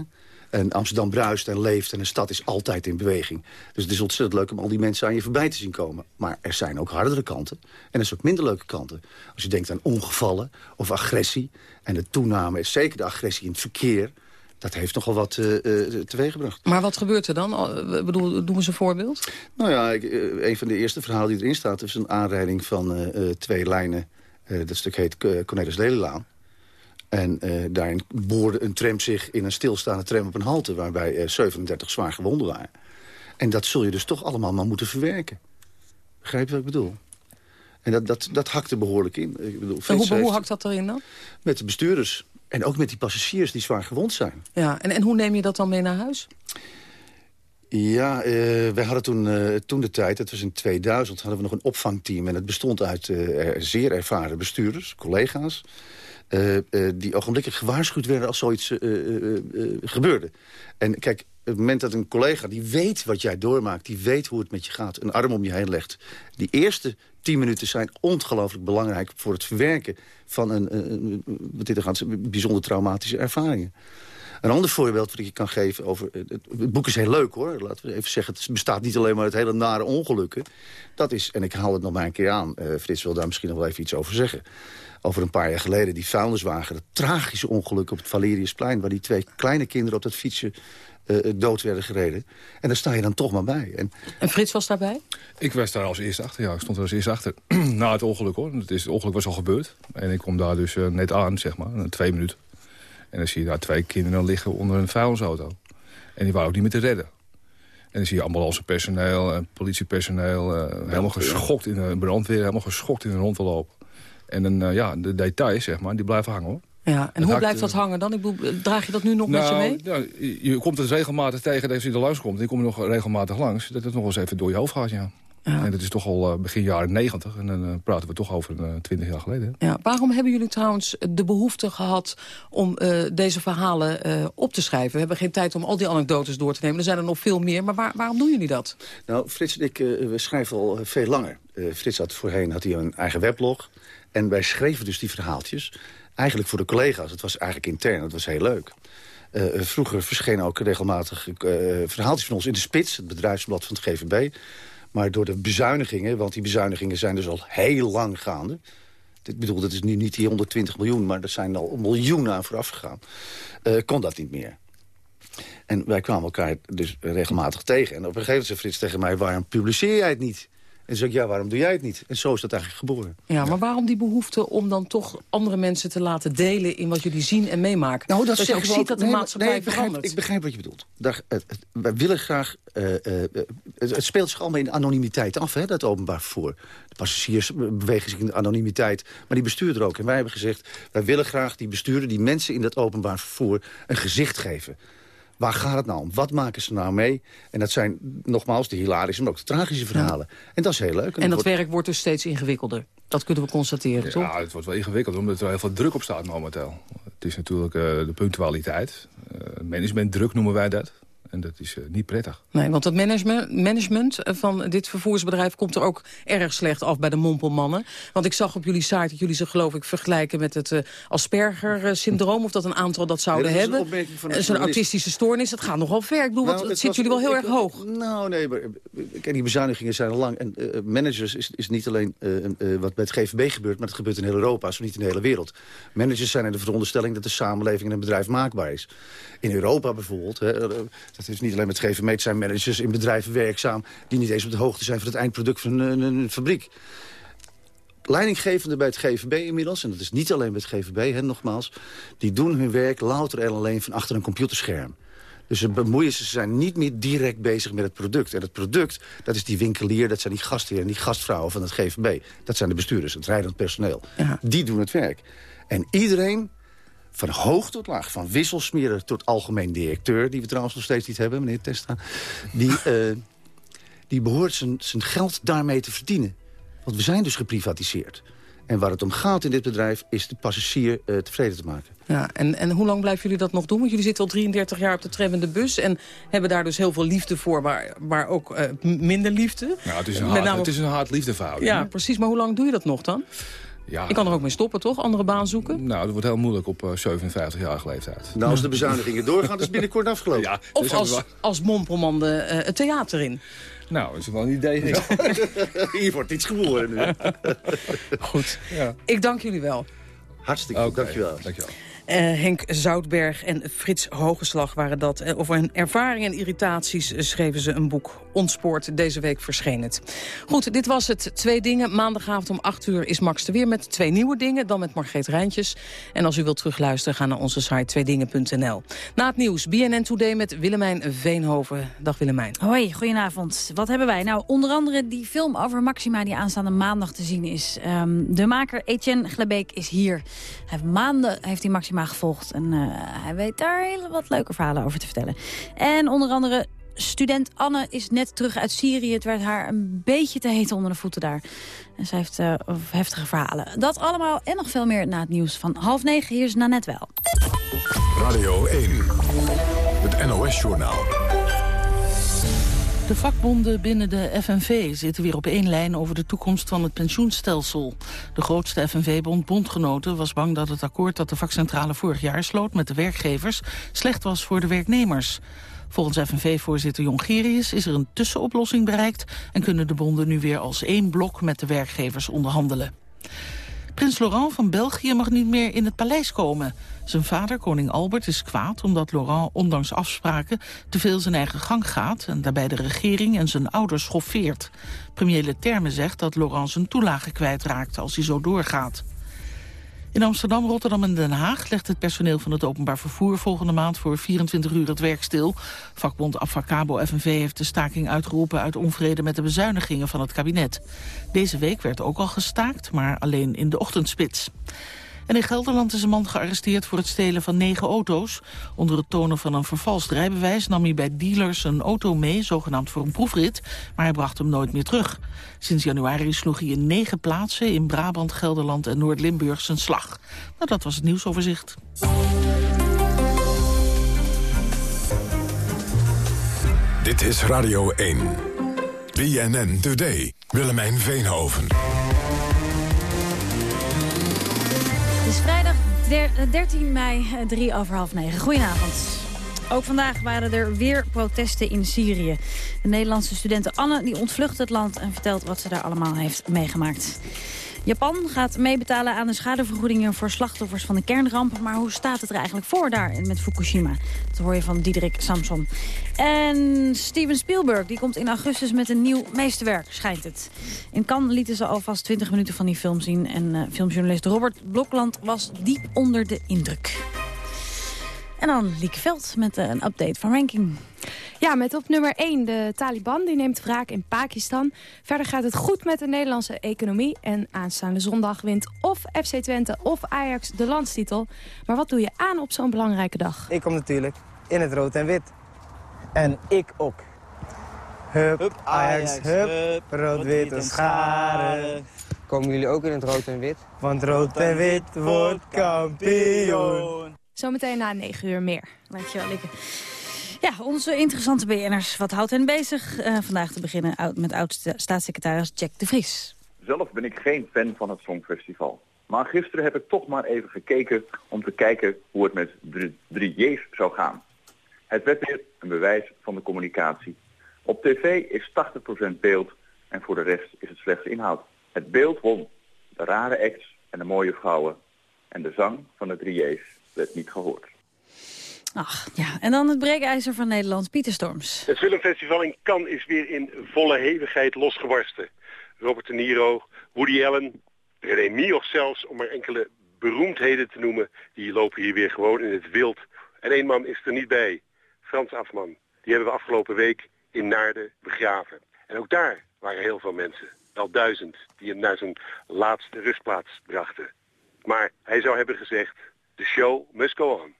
En Amsterdam bruist en leeft en een stad is altijd in beweging. Dus het is ontzettend leuk om al die mensen aan je voorbij te zien komen. Maar er zijn ook hardere kanten en er zijn ook minder leuke kanten. Als je denkt aan ongevallen of agressie... en de toename is zeker de agressie in het verkeer... dat heeft nogal wat uh, uh, teweeggebracht. Maar wat gebeurt er dan? Ik bedoel, doen we een voorbeeld? Nou ja, ik, een van de eerste verhalen die erin staat... is een aanrijding van twee lijnen. dat stuk heet Cornelis Lelylaan. En daarin boorde een tram zich in een stilstaande tram op een halte... waarbij uh, 37 zwaar gewonden waren. En dat zul je dus toch allemaal maar moeten verwerken. Begrijp je wat ik bedoel? En dat, dat, dat hakt er behoorlijk in. Ik bedoel, hoe, hoe hakt dat erin dan? Met de bestuurders. En ook met die passagiers die zwaar gewond zijn. Ja, en, en hoe neem je dat dan mee naar huis? Ja, uh, wij hadden toen, uh, toen de tijd, het was in 2000, hadden we nog een opvangteam. En het bestond uit uh, zeer ervaren bestuurders, collega's. Die ogenblikkelijk gewaarschuwd werden als zoiets gebeurde. En kijk, het moment dat een collega die weet wat jij doormaakt... die weet hoe het met je gaat, een arm om je heen legt... die eerste tien minuten zijn ongelooflijk belangrijk... voor het verwerken van een, een, dit gaat, bijzonder traumatische ervaringen. Een ander voorbeeld wat ik je kan geven over... Het, het, boek is heel leuk hoor, laten we even zeggen. Het bestaat niet alleen maar uit hele nare ongelukken. Dat is, en ik haal het nog maar een keer aan. Uh, Frits wil daar misschien nog wel even iets over zeggen over een paar jaar geleden die vuilniswagen. Dat tragische ongeluk op het Valeriusplein... waar die twee kleine kinderen op dat fietsje uh, dood werden gereden. En daar sta je dan toch maar bij. En, en Frits was daarbij? Ik was daar als eerste achter, ja. Ik stond er als eerste achter. Na het ongeluk, hoor. Het, is, het ongeluk was al gebeurd. En ik kom daar dus uh, net aan, zeg maar, twee minuten. En dan zie je daar twee kinderen liggen onder een vuilnisauto. En die waren ook niet meer te redden. En dan zie je ambulancepersoneel en politiepersoneel... Uh, helemaal geschokt in de brandweer, helemaal geschokt in de rond te lopen. En dan, uh, ja, de details, zeg maar, die blijven hangen, hoor. Ja, en hoe blijft dat hangen dan? Ik bedoel, draag je dat nu nog nou, met je mee? Nou, je komt het regelmatig tegen als je er langs komt. En je komt nog regelmatig langs. Dat het nog eens even door je hoofd gaat, ja. Ja. En dat is toch al uh, begin jaren negentig. En dan uh, praten we toch over twintig uh, jaar geleden. Ja, waarom hebben jullie trouwens de behoefte gehad om deze verhalen op te schrijven? We hebben geen tijd om al die anekdotes door te nemen. Er zijn er nog veel meer. Maar waar, waarom doen jullie dat? Nou, Frits en ik we schrijven al veel langer. Frits had voorheen had hij een eigen weblog. En wij schreven dus die verhaaltjes eigenlijk voor de collega's. Het was eigenlijk intern, het was heel leuk. Uh, vroeger verschenen ook regelmatig uh, verhaaltjes van ons in de Spits... het bedrijfsblad van het GVB. Maar door de bezuinigingen, want die bezuinigingen zijn dus al heel lang gaande... Ik bedoel, dat is nu niet die 120 miljoen, maar er zijn al miljoenen aan vooraf gegaan. Uh, kon dat niet meer. En wij kwamen elkaar dus regelmatig tegen. En op een gegeven moment zei Frits tegen mij... waarom publiceer jij het niet? En zeg ik, ja, waarom doe jij het niet? En zo is dat eigenlijk geboren. Ja, maar waarom die behoefte om dan toch andere mensen te laten delen... in wat jullie zien en meemaken? Nou, dat, dat je ook ziet dat de nee, maatschappij nee, ik begrijp, verandert. Ik begrijp wat je bedoelt. Daar, uh, wij willen graag... Uh, uh, het speelt zich allemaal in anonimiteit af, hè, dat openbaar vervoer. De passagiers bewegen zich in de anonimiteit, maar die bestuurder ook. En wij hebben gezegd, wij willen graag die bestuurder... die mensen in dat openbaar vervoer een gezicht geven. Waar gaat het nou om? Wat maken ze nou mee? En dat zijn nogmaals de hilarische, maar ook de tragische verhalen. Ja. En dat is heel leuk. En, en dat wordt... werk wordt dus steeds ingewikkelder. Dat kunnen we constateren, ja, toch? Ja, het wordt wel ingewikkeld, omdat er heel veel druk op staat momenteel. Het is natuurlijk uh, de punctualiteit. Uh, managementdruk noemen wij dat. En dat is uh, niet prettig. Nee, want het management, management van dit vervoersbedrijf... komt er ook erg slecht af bij de mompelmannen. Want ik zag op jullie site dat jullie ze geloof ik vergelijken... met het uh, Asperger-syndroom, of dat een aantal dat zouden nee, dat hebben. Zo'n autistische stoornis, dat gaat nogal ver. Ik bedoel, nou, wat, het zit jullie wel heel ik, erg hoog. Nou, nee, maar kijk, die bezuinigingen zijn al lang. En uh, managers is, is niet alleen wat bij het GVB gebeurt... maar het gebeurt in heel Europa, zo niet in de hele wereld. Managers zijn in de veronderstelling dat de samenleving en een bedrijf maakbaar is. In Europa bijvoorbeeld... Hè, dat is niet alleen met GVM, het zijn managers in bedrijven werkzaam... die niet eens op de hoogte zijn van het eindproduct van een, een fabriek. Leidinggevende bij het GVB inmiddels, en dat is niet alleen bij het GVB, hè, nogmaals... die doen hun werk louter en alleen van achter een computerscherm. Dus ze bemoeien ze zijn niet meer direct bezig met het product. En het product, dat is die winkelier, dat zijn die gastheren en die gastvrouwen van het GVB. Dat zijn de bestuurders, het rijdend personeel. Ja. Die doen het werk. En iedereen van hoog tot laag, van wisselsmeren tot algemeen directeur... die we trouwens nog steeds niet hebben, meneer Testa... die, uh, die behoort zijn, zijn geld daarmee te verdienen. Want we zijn dus geprivatiseerd. En waar het om gaat in dit bedrijf is de passagier uh, tevreden te maken. Ja, en, en hoe lang blijven jullie dat nog doen? Want jullie zitten al 33 jaar op de tram en de bus... en hebben daar dus heel veel liefde voor, maar, maar ook uh, minder liefde. Ja, het is een, hard, het is een hard liefdeverhouding. Ja, precies. Maar hoe lang doe je dat nog dan? Ja. Ik kan er ook mee stoppen, toch? Andere baan zoeken? Nou, dat wordt heel moeilijk op uh, 57-jarige leeftijd. Nou, als de bezuinigingen doorgaan, is binnenkort afgelopen. Ja, of als, als mompelman de, uh, het theater in. Nou, dat is wel een idee. Ja. Hier wordt iets geboren nu. Goed. Ja. Ik dank jullie wel. Hartstikke goed, okay. dankjewel. dankjewel. Uh, Henk Zoutberg en Frits Hogeslag waren dat. Uh, over hun ervaringen en irritaties uh, schreven ze een boek. Ontspoort, deze week verscheen het. Goed, dit was het. Twee dingen. Maandagavond om 8 uur is Max er weer met twee nieuwe dingen. Dan met Margreet Rijntjes. En als u wilt terugluisteren, ga naar onze site tweedingen.nl. Na het nieuws, BNN Today met Willemijn Veenhoven. Dag Willemijn. Hoi, goedenavond. Wat hebben wij? Nou, onder andere die film over Maxima die aanstaande maandag te zien is. Um, de maker Etienne Glebeek is hier. Hij heeft maanden heeft die Maxima gevolgd. En uh, hij weet daar heel wat leuke verhalen over te vertellen. En onder andere student Anne is net terug uit Syrië. Het werd haar een beetje te heet onder de voeten daar. En ze heeft uh, heftige verhalen. Dat allemaal en nog veel meer na het nieuws van half negen. Hier is Nanette wel. Radio 1, het NOS-journaal. De vakbonden binnen de FNV zitten weer op één lijn over de toekomst van het pensioenstelsel. De grootste FNV-bond Bondgenoten was bang dat het akkoord dat de vakcentrale vorig jaar sloot met de werkgevers slecht was voor de werknemers. Volgens FNV-voorzitter Jongerius is er een tussenoplossing bereikt... en kunnen de bonden nu weer als één blok met de werkgevers onderhandelen. Prins Laurent van België mag niet meer in het paleis komen. Zijn vader, koning Albert, is kwaad omdat Laurent ondanks afspraken te veel zijn eigen gang gaat en daarbij de regering en zijn ouders schoffeert. Premier Leterme zegt dat Laurent zijn toelage kwijtraakt als hij zo doorgaat. In Amsterdam, Rotterdam en Den Haag legt het personeel van het openbaar vervoer volgende maand voor 24 uur het werk stil. Vakbond Avacabo FNV heeft de staking uitgeroepen uit onvrede met de bezuinigingen van het kabinet. Deze week werd ook al gestaakt, maar alleen in de ochtendspits. En in Gelderland is een man gearresteerd voor het stelen van negen auto's. Onder het tonen van een vervalst rijbewijs nam hij bij dealers een auto mee, zogenaamd voor een proefrit, maar hij bracht hem nooit meer terug. Sinds januari sloeg hij in negen plaatsen in Brabant, Gelderland en Noord-Limburg zijn slag. Nou, dat was het nieuwsoverzicht. Dit is Radio 1. BNN Today. Willemijn Veenhoven. Het is vrijdag 13 mei, 3 over half 9. Goedenavond. Ook vandaag waren er weer protesten in Syrië. De Nederlandse studente Anne die ontvlucht het land en vertelt wat ze daar allemaal heeft meegemaakt. Japan gaat meebetalen aan de schadevergoedingen voor slachtoffers van de kernramp. Maar hoe staat het er eigenlijk voor daar met Fukushima? Dat hoor je van Diederik Samson. En Steven Spielberg die komt in augustus met een nieuw meesterwerk, schijnt het. In Cannes lieten ze alvast 20 minuten van die film zien. En uh, filmjournalist Robert Blokland was diep onder de indruk. En dan Lieke Veld met uh, een update van Ranking. Ja, met op nummer 1 de Taliban. Die neemt wraak in Pakistan. Verder gaat het goed met de Nederlandse economie. En aanstaande zondag wint of FC Twente of Ajax de landstitel. Maar wat doe je aan op zo'n belangrijke dag? Ik kom natuurlijk in het rood en wit. En ik ook. Hup, Ajax, hup, rood-wit en scharen. Komen jullie ook in het rood en wit? Want rood en wit wordt kampioen. Zometeen na 9 uur meer. Dankjewel, Lieke. Ja, onze interessante BN'ers. Wat houdt hen bezig? Uh, vandaag te beginnen met oud-staatssecretaris Jack de Vries. Zelf ben ik geen fan van het Songfestival. Maar gisteren heb ik toch maar even gekeken om te kijken hoe het met de drie J's zou gaan. Het werd weer een bewijs van de communicatie. Op tv is 80% beeld en voor de rest is het slechts inhoud. Het beeld won de rare acts en de mooie vrouwen. En de zang van de drie J's werd niet gehoord. Ach, ja. En dan het breekijzer van Nederland, Pieter Storms. Het filmfestival in Cannes is weer in volle hevigheid losgebarsten. Robert De Niro, Woody Allen, René Mioch zelfs, om maar enkele beroemdheden te noemen, die lopen hier weer gewoon in het wild. En één man is er niet bij, Frans Afman. Die hebben we afgelopen week in Naarden begraven. En ook daar waren heel veel mensen, wel duizend, die hem naar zijn laatste rustplaats brachten. Maar hij zou hebben gezegd, the show must go on.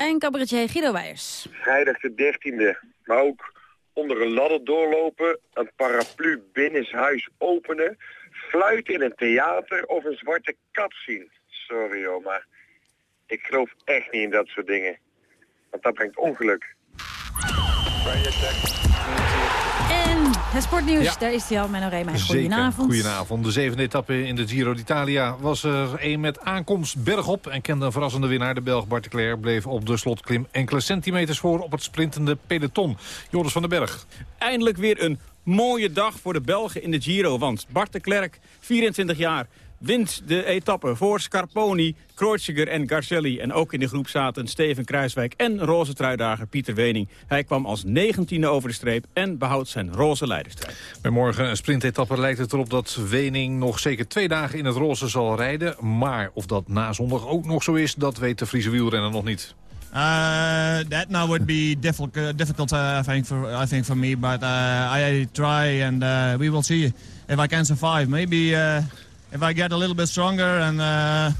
En cabaretier Guido Weijers. Vrijdag de 13e. Maar ook onder een ladder doorlopen, een paraplu binnenshuis openen, fluiten in een theater of een zwarte kat zien. Sorry hoor, maar ik geloof echt niet in dat soort dingen. Want dat brengt ongeluk. Het sportnieuws, daar is hij al, Menno Reema. Goedenavond. Goedenavond. De zevende etappe in de Giro d'Italia was er een met aankomst bergop... en kende een verrassende winnaar. De Belg Bart de Cler bleef op de slotklim enkele centimeters voor... op het sprintende peloton. Joris van den Berg. Eindelijk weer een mooie dag voor de Belgen in de Giro. Want Bart de Klerk, 24 jaar, wint de etappe voor Scarponi, Kreuziger en Garcelli. En ook in de groep zaten Steven Kruiswijk en roze truidager Pieter Wening. Hij kwam als negentiende over de streep en behoudt zijn roze leiderstrijd. Bij morgen een sprintetappe lijkt het erop dat Wening nog zeker twee dagen in het roze zal rijden. Maar of dat na zondag ook nog zo is, dat weet de Friese wielrenner nog niet. Uh, that now would be difficult, difficult uh, I think for I think for me, but uh, I try and uh, we will see if I can survive. Maybe uh, if I get a little bit stronger and uh,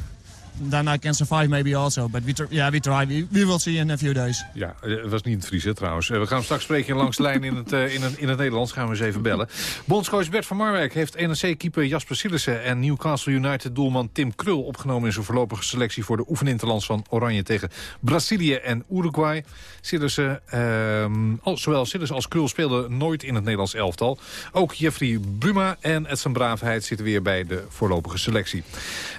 then I can survive maybe also. But we, we try. We, we will see in a few days. Ja, het was niet in het Friese trouwens. Eh, we gaan straks spreken langs de lijn in het, uh, in, het, in het Nederlands. Gaan we eens even bellen. Bondscoach Bert van Marwijk heeft NEC-keeper Jasper Sillissen... en Newcastle United-doelman Tim Krul opgenomen... in zijn voorlopige selectie voor de oefeninterlands van Oranje... tegen Brazilië en Uruguay. Sillissen, uh, zowel Sillissen als Krul speelden nooit in het Nederlands elftal. Ook Jeffrey Bruma en Edson Braafheid zitten weer bij de voorlopige selectie.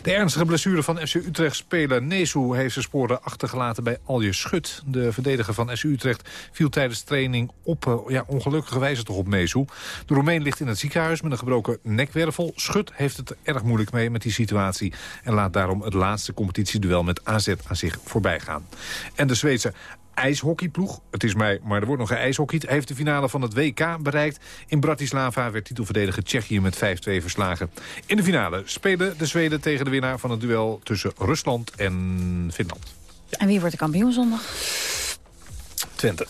De ernstige blessure van FC Utrecht-speler Nesu heeft zijn sporen achtergelaten bij Alje Schut. De verdediger van SU Utrecht viel tijdens training op uh, ja, ongelukkige wijze toch op Nesu. De Roemeen ligt in het ziekenhuis met een gebroken nekwervel. Schut heeft het erg moeilijk mee met die situatie... en laat daarom het laatste competitieduel met AZ aan zich voorbij gaan. En de Zweedse ijshockeyploeg, het is mij, maar er wordt nog geijshockeyd... heeft de finale van het WK bereikt. In Bratislava werd titelverdediger Tsjechië met 5-2 verslagen. In de finale spelen de Zweden tegen de winnaar van het duel... tussen Rusland en Finland. En wie wordt de kampioen zondag? Twente.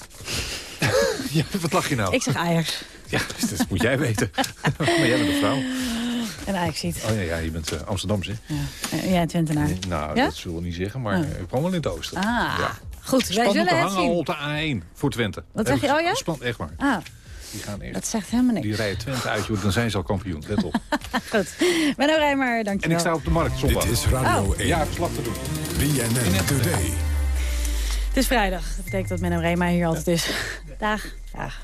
ja, wat lach je nou? Ik zeg Ajax. Ja, dat moet jij weten. maar jij bent een vrouw. En Ajax ziet. Oh ja, ja je bent uh, Amsterdamse. Ja. Jij Twentenaar. Nou, ja? dat zullen we niet zeggen, maar oh. ik kwam wel in het oosten. Ah. Ja. Goed, wij zullen het hangen zien. op de A1 voor Twente. Wat zeg je? Oh ja? Spannend, echt maar. Ah. Die gaan echt. Dat zegt helemaal niks. Die rijden Twente uit, joh, dan zijn ze al kampioen. Let op. Goed. Benno Rijmer, dankjewel. En ik sta op de markt zondag. Dit is Radio oh. 1. Ja, verslag te doen. BNN Today. Het is vrijdag. Dat betekent dat Menno Rema hier altijd is. Dag. Dag.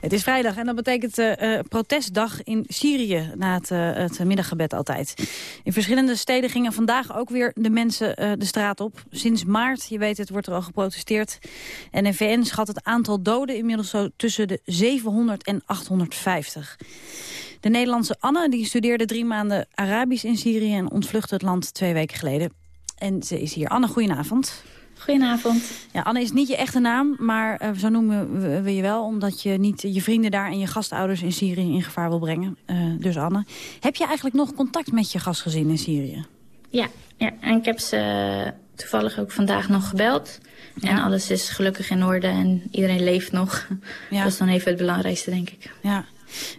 Het is vrijdag en dat betekent uh, protestdag in Syrië na het, uh, het middaggebed altijd. In verschillende steden gingen vandaag ook weer de mensen uh, de straat op. Sinds maart, je weet het, wordt er al geprotesteerd. En de VN schat het aantal doden inmiddels zo tussen de 700 en 850. De Nederlandse Anne die studeerde drie maanden Arabisch in Syrië... en ontvluchtte het land twee weken geleden. En ze is hier. Anne, goedenavond. Goedenavond. Ja, Anne is niet je echte naam, maar uh, zo noemen we, we, je wel... omdat je niet je vrienden daar en je gastouders in Syrië in gevaar wil brengen. Uh, dus Anne, heb je eigenlijk nog contact met je gastgezin in Syrië? Ja, ja, en ik heb ze toevallig ook vandaag nog gebeld. Ja. En alles is gelukkig in orde en iedereen leeft nog. Ja. Dat is dan even het belangrijkste, denk ik. Ja.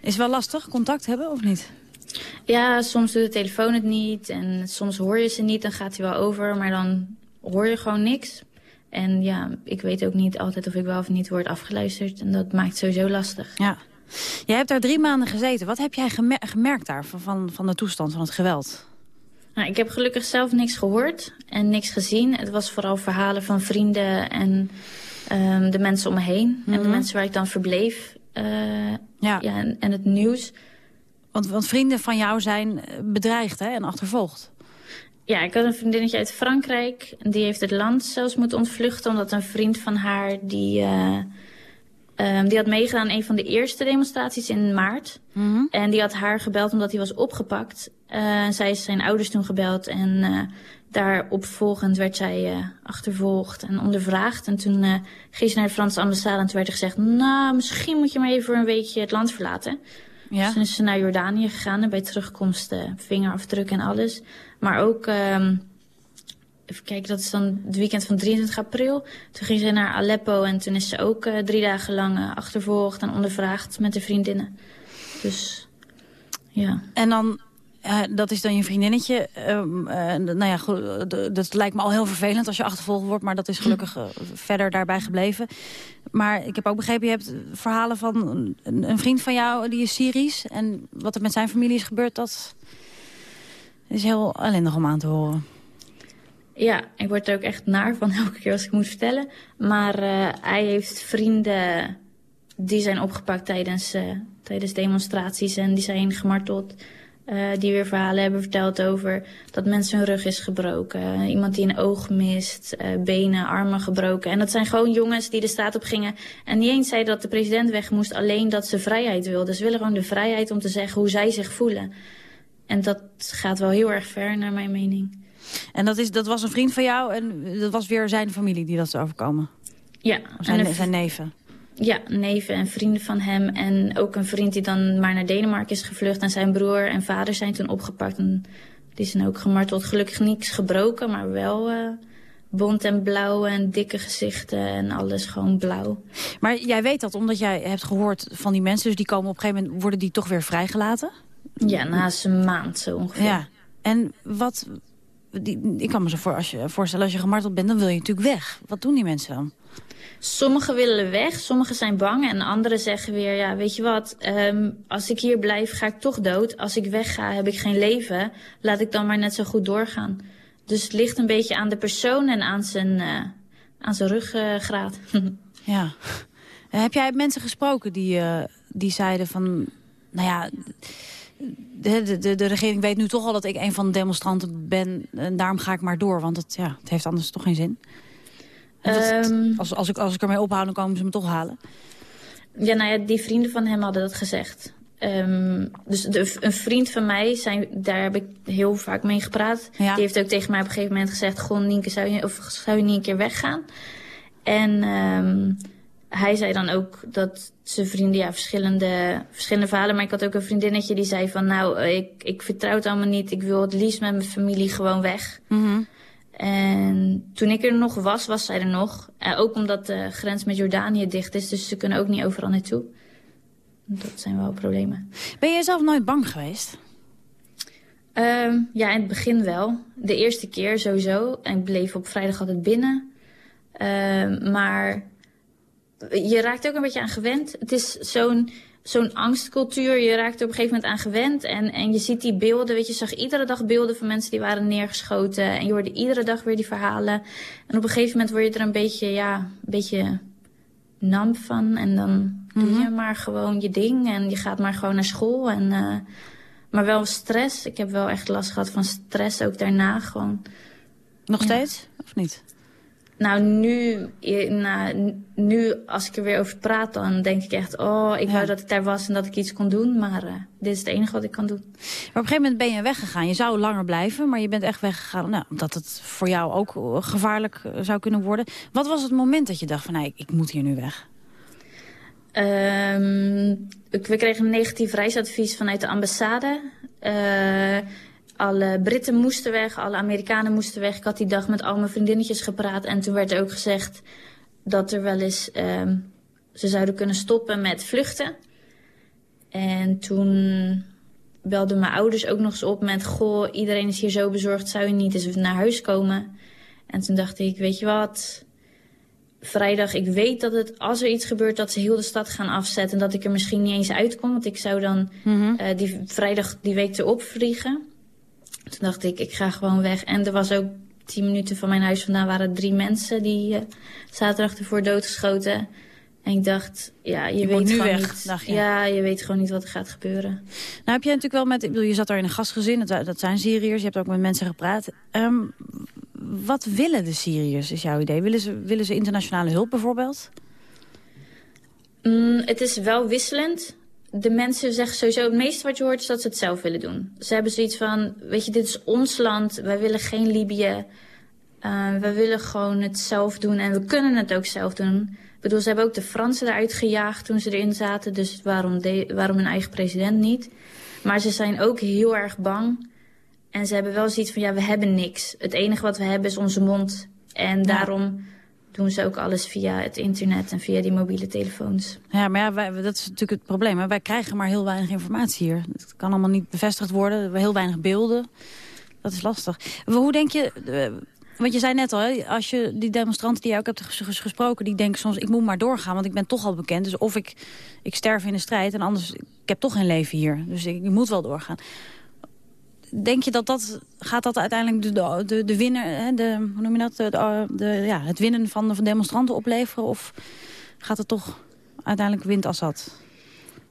Is het wel lastig contact hebben, of niet? Ja, soms doet de telefoon het niet en soms hoor je ze niet, dan gaat hij wel over. Maar dan hoor je gewoon niks. En ja, ik weet ook niet altijd of ik wel of niet word afgeluisterd. En dat maakt het sowieso lastig. Ja. Jij hebt daar drie maanden gezeten. Wat heb jij gemer gemerkt daar van, van, van de toestand van het geweld? Nou, ik heb gelukkig zelf niks gehoord en niks gezien. Het was vooral verhalen van vrienden en um, de mensen om me heen. Mm -hmm. En de mensen waar ik dan verbleef. Uh, ja. ja en, en, het nieuws. Want, want vrienden van jou zijn bedreigd hè, en achtervolgd. Ja, ik had een vriendinnetje uit Frankrijk. Die heeft het land zelfs moeten ontvluchten... omdat een vriend van haar... die, uh, um, die had meegedaan aan een van de eerste demonstraties in maart. Mm -hmm. En die had haar gebeld omdat hij was opgepakt. Uh, zij is zijn ouders toen gebeld. En uh, daarop volgend werd zij achtervolgd en ondervraagd. En toen ging ze naar de Franse ambassade en toen werd er gezegd... nou, misschien moet je maar even voor een weekje het land verlaten... Ja. Dus toen is ze naar Jordanië gegaan en bij terugkomst vingerafdruk en alles. Maar ook, um, even kijken, dat is dan het weekend van 23 april. Toen ging ze naar Aleppo en toen is ze ook uh, drie dagen lang uh, achtervolgd en ondervraagd met de vriendinnen. Dus, ja. En dan, uh, dat is dan je vriendinnetje. Um, nou ja, dat lijkt me al heel vervelend als je achtervolgd wordt, maar dat is gelukkig verder daarbij gebleven. Maar ik heb ook begrepen, je hebt verhalen van een, een vriend van jou, die is Syrisch. En wat er met zijn familie is gebeurd, dat is heel ellendig om aan te horen. Ja, ik word er ook echt naar van elke keer als ik moet vertellen. Maar uh, hij heeft vrienden die zijn opgepakt tijdens uh, tijdens demonstraties en die zijn gemarteld. Uh, die weer verhalen hebben verteld over dat mensen hun rug is gebroken. Iemand die een oog mist, benen, armen gebroken. En dat zijn gewoon jongens die de straat op gingen. En niet eens zeiden dat de president weg moest, alleen dat ze vrijheid wilden. Ze willen gewoon de vrijheid om te zeggen hoe zij zich voelen. En dat gaat wel heel erg ver, naar mijn mening. En dat, is, dat was een vriend van jou en dat was weer zijn familie die dat is overkomen? Ja. Zijn, en zijn neven? Ja, neven en vrienden van hem. En ook een vriend die dan maar naar Denemarken is gevlucht. En zijn broer en vader zijn toen opgepakt. En die zijn ook gemarteld. Gelukkig niets gebroken, maar wel uh, bont en blauw en dikke gezichten en alles gewoon blauw. Maar jij weet dat omdat jij hebt gehoord van die mensen. Dus die komen op een gegeven moment, worden die toch weer vrijgelaten? Ja, na een maand zo ongeveer. Ja. En wat, die, ik kan me zo voor, als je, voorstellen, als je gemarteld bent, dan wil je natuurlijk weg. Wat doen die mensen dan? Sommigen willen weg, sommigen zijn bang en anderen zeggen weer... ja, weet je wat, um, als ik hier blijf ga ik toch dood. Als ik wegga heb ik geen leven. Laat ik dan maar net zo goed doorgaan. Dus het ligt een beetje aan de persoon en aan zijn, uh, aan zijn ruggraat. ja. Heb jij mensen gesproken die, uh, die zeiden van... nou ja, de, de, de, regering weet nu toch al dat ik een van de demonstranten ben... en daarom ga ik maar door, want het, ja, het heeft anders toch geen zin? Um, als, als, ik, als ik ermee ophoud, dan komen ze me toch halen. Ja, nou ja, die vrienden van hem hadden dat gezegd. Um, dus de, een vriend van mij, zijn, daar heb ik heel vaak mee gepraat. Ja. Die heeft ook tegen mij op een gegeven moment gezegd... Goh, Nienke, zou je, of zou je niet een keer weggaan? En um, hij zei dan ook dat zijn vrienden, ja, verschillende, verschillende verhalen. Maar ik had ook een vriendinnetje die zei van... nou, ik, ik vertrouw het allemaal niet. Ik wil het liefst met mijn familie gewoon weg. Mm -hmm. En toen ik er nog was, was zij er nog. Uh, ook omdat de grens met Jordanië dicht is. Dus ze kunnen ook niet overal naartoe. Dat zijn wel problemen. Ben je zelf nooit bang geweest? Um, ja, in het begin wel. De eerste keer sowieso. En ik bleef op vrijdag altijd binnen. Uh, maar je raakt ook een beetje aan gewend. Het is zo'n zo'n angstcultuur. Je raakt er op een gegeven moment aan gewend. En, en je ziet die beelden. Weet je, zag iedere dag beelden van mensen die waren neergeschoten. En je hoorde iedere dag weer die verhalen. En op een gegeven moment word je er een beetje, ja, een beetje nam van. En dan doe je mhm. maar gewoon je ding. En je gaat maar gewoon naar school. En, uh, maar wel stress. Ik heb wel echt last gehad van stress ook daarna. Gewoon. Nog steeds? Of niet? Nou, nu, nou, nu als ik er weer over praat, dan denk ik echt... oh, ik ja. wou dat ik daar was en dat ik iets kon doen. Maar uh, dit is het enige wat ik kan doen. Maar op een gegeven moment ben je weggegaan. Je zou langer blijven, maar je bent echt weggegaan... Nou, omdat het voor jou ook gevaarlijk eh, zou kunnen worden. Wat was het moment dat je dacht van, nee, ik, ik moet hier nu weg? Um, we kregen een negatief reisadvies vanuit de ambassade... Uh, alle Britten moesten weg, alle Amerikanen moesten weg. Ik had die dag met al mijn vriendinnetjes gepraat. En toen werd er ook gezegd dat er wel eens... Um, ze zouden kunnen stoppen met vluchten. En toen belden mijn ouders ook nog eens op met... Goh, iedereen is hier zo bezorgd, zou je niet eens naar huis komen? En toen dacht ik, weet je wat... Vrijdag, ik weet dat het, als er iets gebeurt, dat ze heel de stad gaan afzetten. En dat ik er misschien niet eens uitkom. Want ik zou dan mm -hmm. uh, die vrijdag die week erop vliegen. Toen dacht ik, ik ga gewoon weg. En er was ook tien minuten van mijn huis vandaan waren drie mensen die uh, zaterdag ervoor doodgeschoten. En ik dacht, ja, je, je weet nu gewoon weg, niet. Ja, je weet gewoon niet wat er gaat gebeuren. Nou heb je natuurlijk wel met, ik bedoel, je zat daar in een gastgezin, dat, dat zijn Syriërs, je hebt ook met mensen gepraat. Um, wat willen de Syriërs, is jouw idee? Willen ze, willen ze internationale hulp bijvoorbeeld? Mm, het is wel wisselend de mensen zeggen sowieso, het meeste wat je hoort is dat ze het zelf willen doen. Ze hebben zoiets van, weet je, dit is ons land, wij willen geen Libië. Uh, we willen gewoon het zelf doen en we kunnen het ook zelf doen. Ik bedoel, ze hebben ook de Fransen eruit gejaagd toen ze erin zaten, dus waarom, de, waarom hun eigen president niet? Maar ze zijn ook heel erg bang en ze hebben wel zoiets van, ja, we hebben niks. Het enige wat we hebben is onze mond. En ja. daarom doen ze ook alles via het internet en via die mobiele telefoons. Ja, maar ja, wij, dat is natuurlijk het probleem. Hè? Wij krijgen maar heel weinig informatie hier. Het kan allemaal niet bevestigd worden. Heel weinig beelden. Dat is lastig. Hoe denk je... Want je zei net al, als je die demonstranten die jij ook hebt gesproken... die denken soms, ik moet maar doorgaan, want ik ben toch al bekend. Dus of ik, ik sterf in de strijd en anders... ik heb toch geen leven hier. Dus ik moet wel doorgaan denk je dat dat, gaat dat uiteindelijk de, de, de winner, de, hoe noem je dat, de, de, ja, het winnen van, van demonstranten opleveren? Of gaat het toch uiteindelijk wint Assad?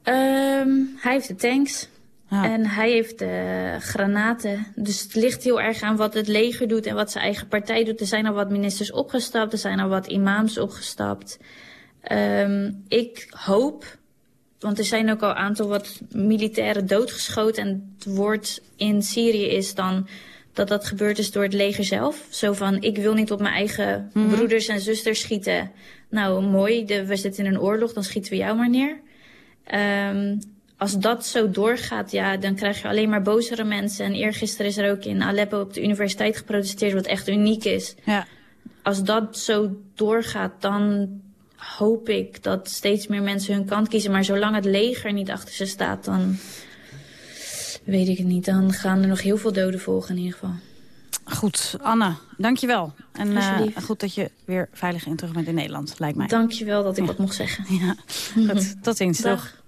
Ehm, hij heeft de tanks. En hij heeft de granaten. Dus het ligt heel erg aan wat het leger doet en wat zijn eigen partij doet. Er zijn al wat ministers opgestapt, er zijn al wat imams opgestapt. Ehm, ik hoop, want er zijn ook al een aantal wat militairen doodgeschoten. En het woord in Syrië is dan dat dat gebeurd is door het leger zelf. Zo van, ik wil niet op mijn eigen mhm. broeders en zusters schieten. Nou, mooi, de, we zitten in een oorlog, dan schieten we jou maar neer. Um, als dat zo doorgaat, ja, dan krijg je alleen maar bozere mensen. En eergisteren is er ook in Aleppo op de universiteit geprotesteerd, wat echt uniek is. Ja. Als dat zo doorgaat, dan hoop ik dat steeds meer mensen hun kant kiezen. Maar zolang het leger niet achter ze staat, dan weet ik het niet. Dan gaan er nog heel veel doden volgen in ieder geval. Goed, Anna, dankjewel. En uh, goed dat je weer veilig in terug bent in Nederland, lijkt mij. Dankjewel dat ik wat mocht zeggen. Ja, goed. Tot ziens. Dag.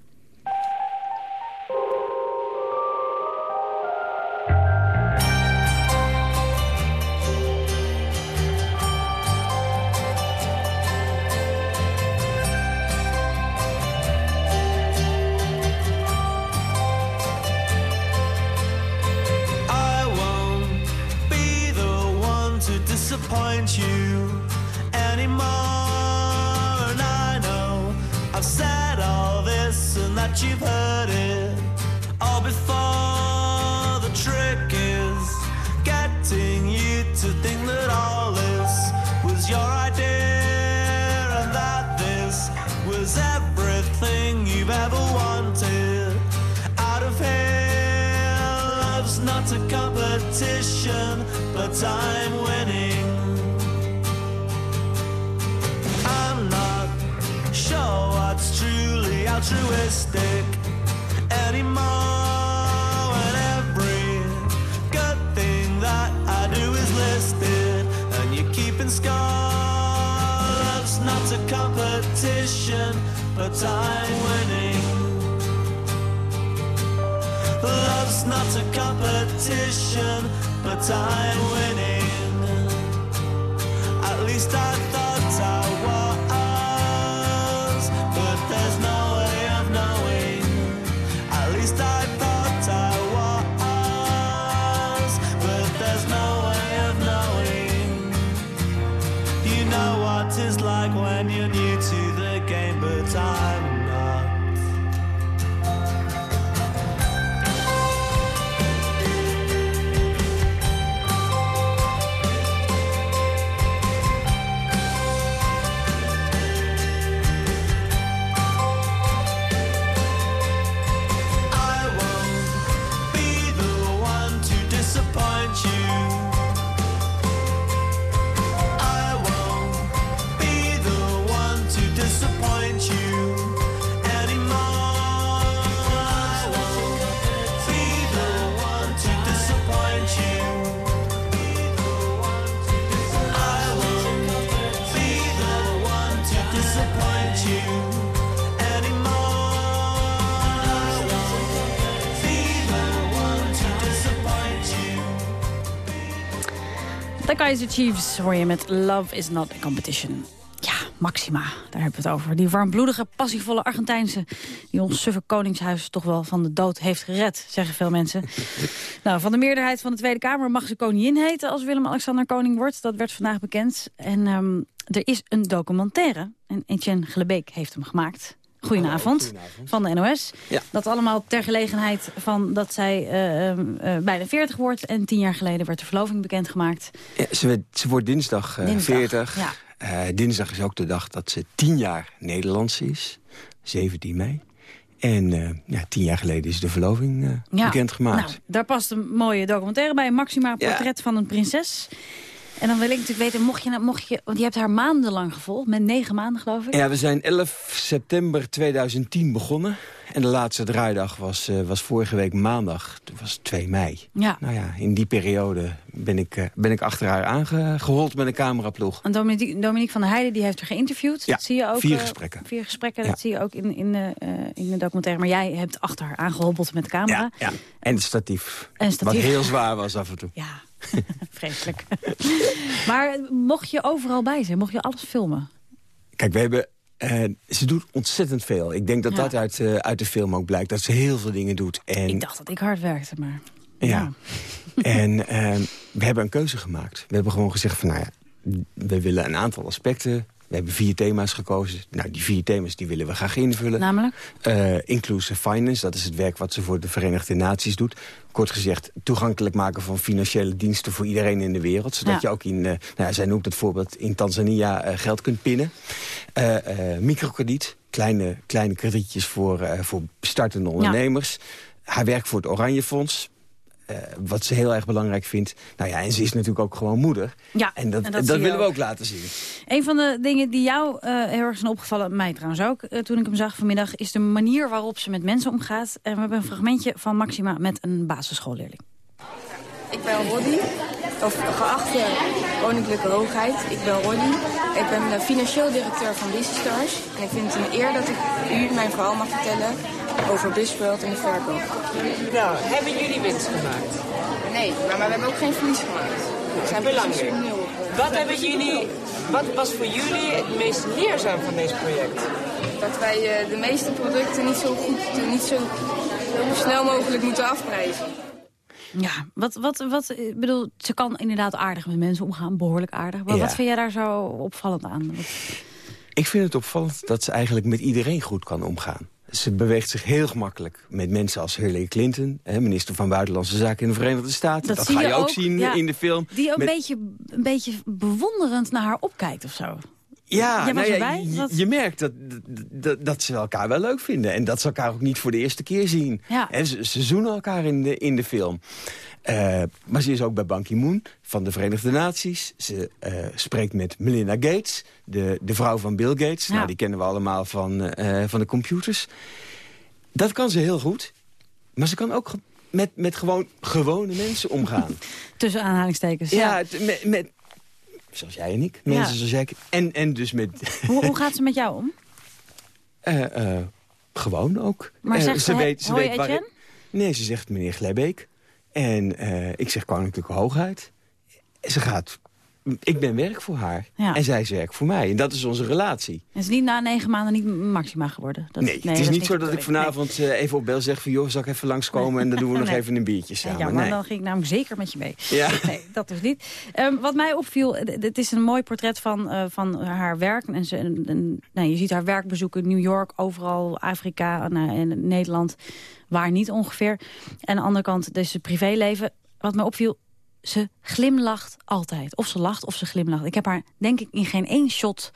not a competition, but I'm winning. Love's not a competition, but I'm winning. At least I thought. Kaiser Chiefs hoor je met Love is not a competition. Ja, Maxima, daar hebben we het over. Die warmbloedige, passievolle Argentijnse... die ons suffe koningshuis toch wel van de dood heeft gered, zeggen veel mensen. nou, van de meerderheid van de Tweede Kamer mag ze koningin heten... als Willem-Alexander koning wordt. Dat werd vandaag bekend. En um, er is een documentaire. En Etienne Glebeek heeft hem gemaakt. Goedenavond, van de NOS. Dat allemaal ter gelegenheid van dat zij uh, uh, bijna 40 wordt. En tien jaar geleden werd de verloving bekendgemaakt. Ja, ze, ze wordt dinsdag, uh, dinsdag 40. Ja. dinsdag is ook de dag dat ze tien jaar Nederlands is. 17 mei. En ja, tien jaar geleden is de verloving ja. bekendgemaakt. Nou, daar past een mooie documentaire bij. Maxima, portret van een prinses. En dan wil ik natuurlijk weten, mocht je, mocht je, want je hebt haar maandenlang gevolgd, met negen maanden geloof ik. Ja, we zijn 11 september 2010 begonnen. En de laatste draaidag was, uh, was vorige week maandag. Dat was 2 mei. Ja. Nou ja, in die periode ben ik, uh, ben ik achter haar aangehold met een cameraploeg. En Dominique, Dominique van der Heijden die heeft haar geïnterviewd. Ja, dat zie je ook, vier eh, gesprekken. vier gesprekken, dat zie je ook in, in, uh, in de documentaire. Maar jij hebt achter haar aangehobbeld met de camera. Ja, ja. En het statief. En statief. Wat heel zwaar was af en toe. Ja, Vreselijk. maar mocht je overal bij zijn? Mocht je alles filmen? Kijk, we hebben ze doet ontzettend veel. Ik denk dat dat uit, uit de film ook blijkt. Dat ze heel veel dingen doet. En... Ik dacht dat ik hard werkte, maar... Ja. en ehm, we hebben een keuze gemaakt. We hebben gewoon gezegd van, nou ja, we willen een aantal aspecten we hebben vier thema's gekozen. Nou, die vier thema's die willen we graag invullen. Namelijk? Uh, inclusive finance, dat is het werk wat ze voor de Verenigde Naties doet. Kort gezegd, toegankelijk maken van financiële diensten voor iedereen in de wereld. Zodat je ook in, uh, nou ja, zij noemt het voorbeeld, in Tanzania uh, geld kunt pinnen. microkrediet, kleine, kleine kredietjes voor, voor startende ondernemers. Ja. Haar werk voor het Oranje Fonds. Uh, wat ze heel erg belangrijk vindt. Nou ja, en ze is natuurlijk ook gewoon moeder. Ja, en dat, dat, willen we ook laten zien. Een van de dingen die jou uh, heel erg zijn opgevallen, mij trouwens ook... Uh, toen ik hem zag vanmiddag, is de manier waarop ze met mensen omgaat. En we hebben een fragmentje van Maxima met een basisschoolleerling. Ik ben Roddy, of geachte koninklijke hoogheid. Ik ben Roddy. Ik ben de financieel directeur van DC Stars. En ik vind het een eer dat ik u mijn verhaal mag vertellen over Bisworld en de verkoop. Nou, hebben jullie winst gemaakt? Nee, maar, maar we hebben ook geen verlies gemaakt. Dat zijn belangrijk. Wat, hebben jullie, wat was voor jullie het meest leerzaam van deze project? Dat wij uh, de meeste producten niet zo goed, niet zo, snel mogelijk moeten afprijzen. Ja, wat, wat, wat, ik bedoel, ze kan inderdaad aardig met mensen omgaan, behoorlijk aardig. Maar ja. wat vind jij daar zo opvallend aan? Ik vind het opvallend dat ze eigenlijk met iedereen goed kan omgaan. Ze beweegt zich heel gemakkelijk met mensen als Hillary Clinton... Hè, minister van Buitenlandse Zaken in de Verenigde Staten. Dat, ga je ook, zien in de film. Die ook een, beetje, een beetje bewonderend naar haar opkijkt of zo. Ja, nou ja je, je, merkt dat, dat, dat, ze elkaar wel leuk vinden. En dat ze elkaar ook niet voor de eerste keer zien. En ze, ze zoenen elkaar in de, in de film. Uh, maar ze is ook bij Ban Ki-moon van de Verenigde Naties. Ze uh, spreekt met Melinda Gates, de, de vrouw van Bill Gates. Ja. Nou, die kennen we allemaal van, uh, van de computers. Dat kan ze heel goed. Maar ze kan ook met, met gewoon gewone mensen omgaan. Tussen aanhalingstekens. Ja, ja met, met, zoals jij en ik. Mensen ja. zoals jij. En, en dus met... Hoe, hoe gaat ze met jou om? gewoon ook. Maar zegt ze, weet, ze weet waar... Nee, ze zegt meneer Glebeek. En ik zeg koninklijke hoogheid. Ze gaat ik ben werk voor haar. Ja. En zij is werk voor mij. En dat is onze relatie. Het is niet na negen maanden niet Maxima geworden? Dat, nee, het is niet zo dat ik vanavond nee. even op bel zeg van... joh, zal ik even langskomen nee. en dan doen we nog even een biertje samen. Ja, maar dan ging ik namelijk zeker met je mee. Ja. Nee, dat is niet. Um, wat mij opviel, het is een mooi portret van, uh, van haar werk. En ze, en, en, nou, je ziet haar werkbezoeken in New York, overal Afrika nou, en Nederland. Waar niet ongeveer. En aan de andere kant, dus het privéleven. Wat mij opviel, ze glimlacht altijd. Of ze lacht of ze glimlacht. Ik heb haar, denk ik, in geen één shot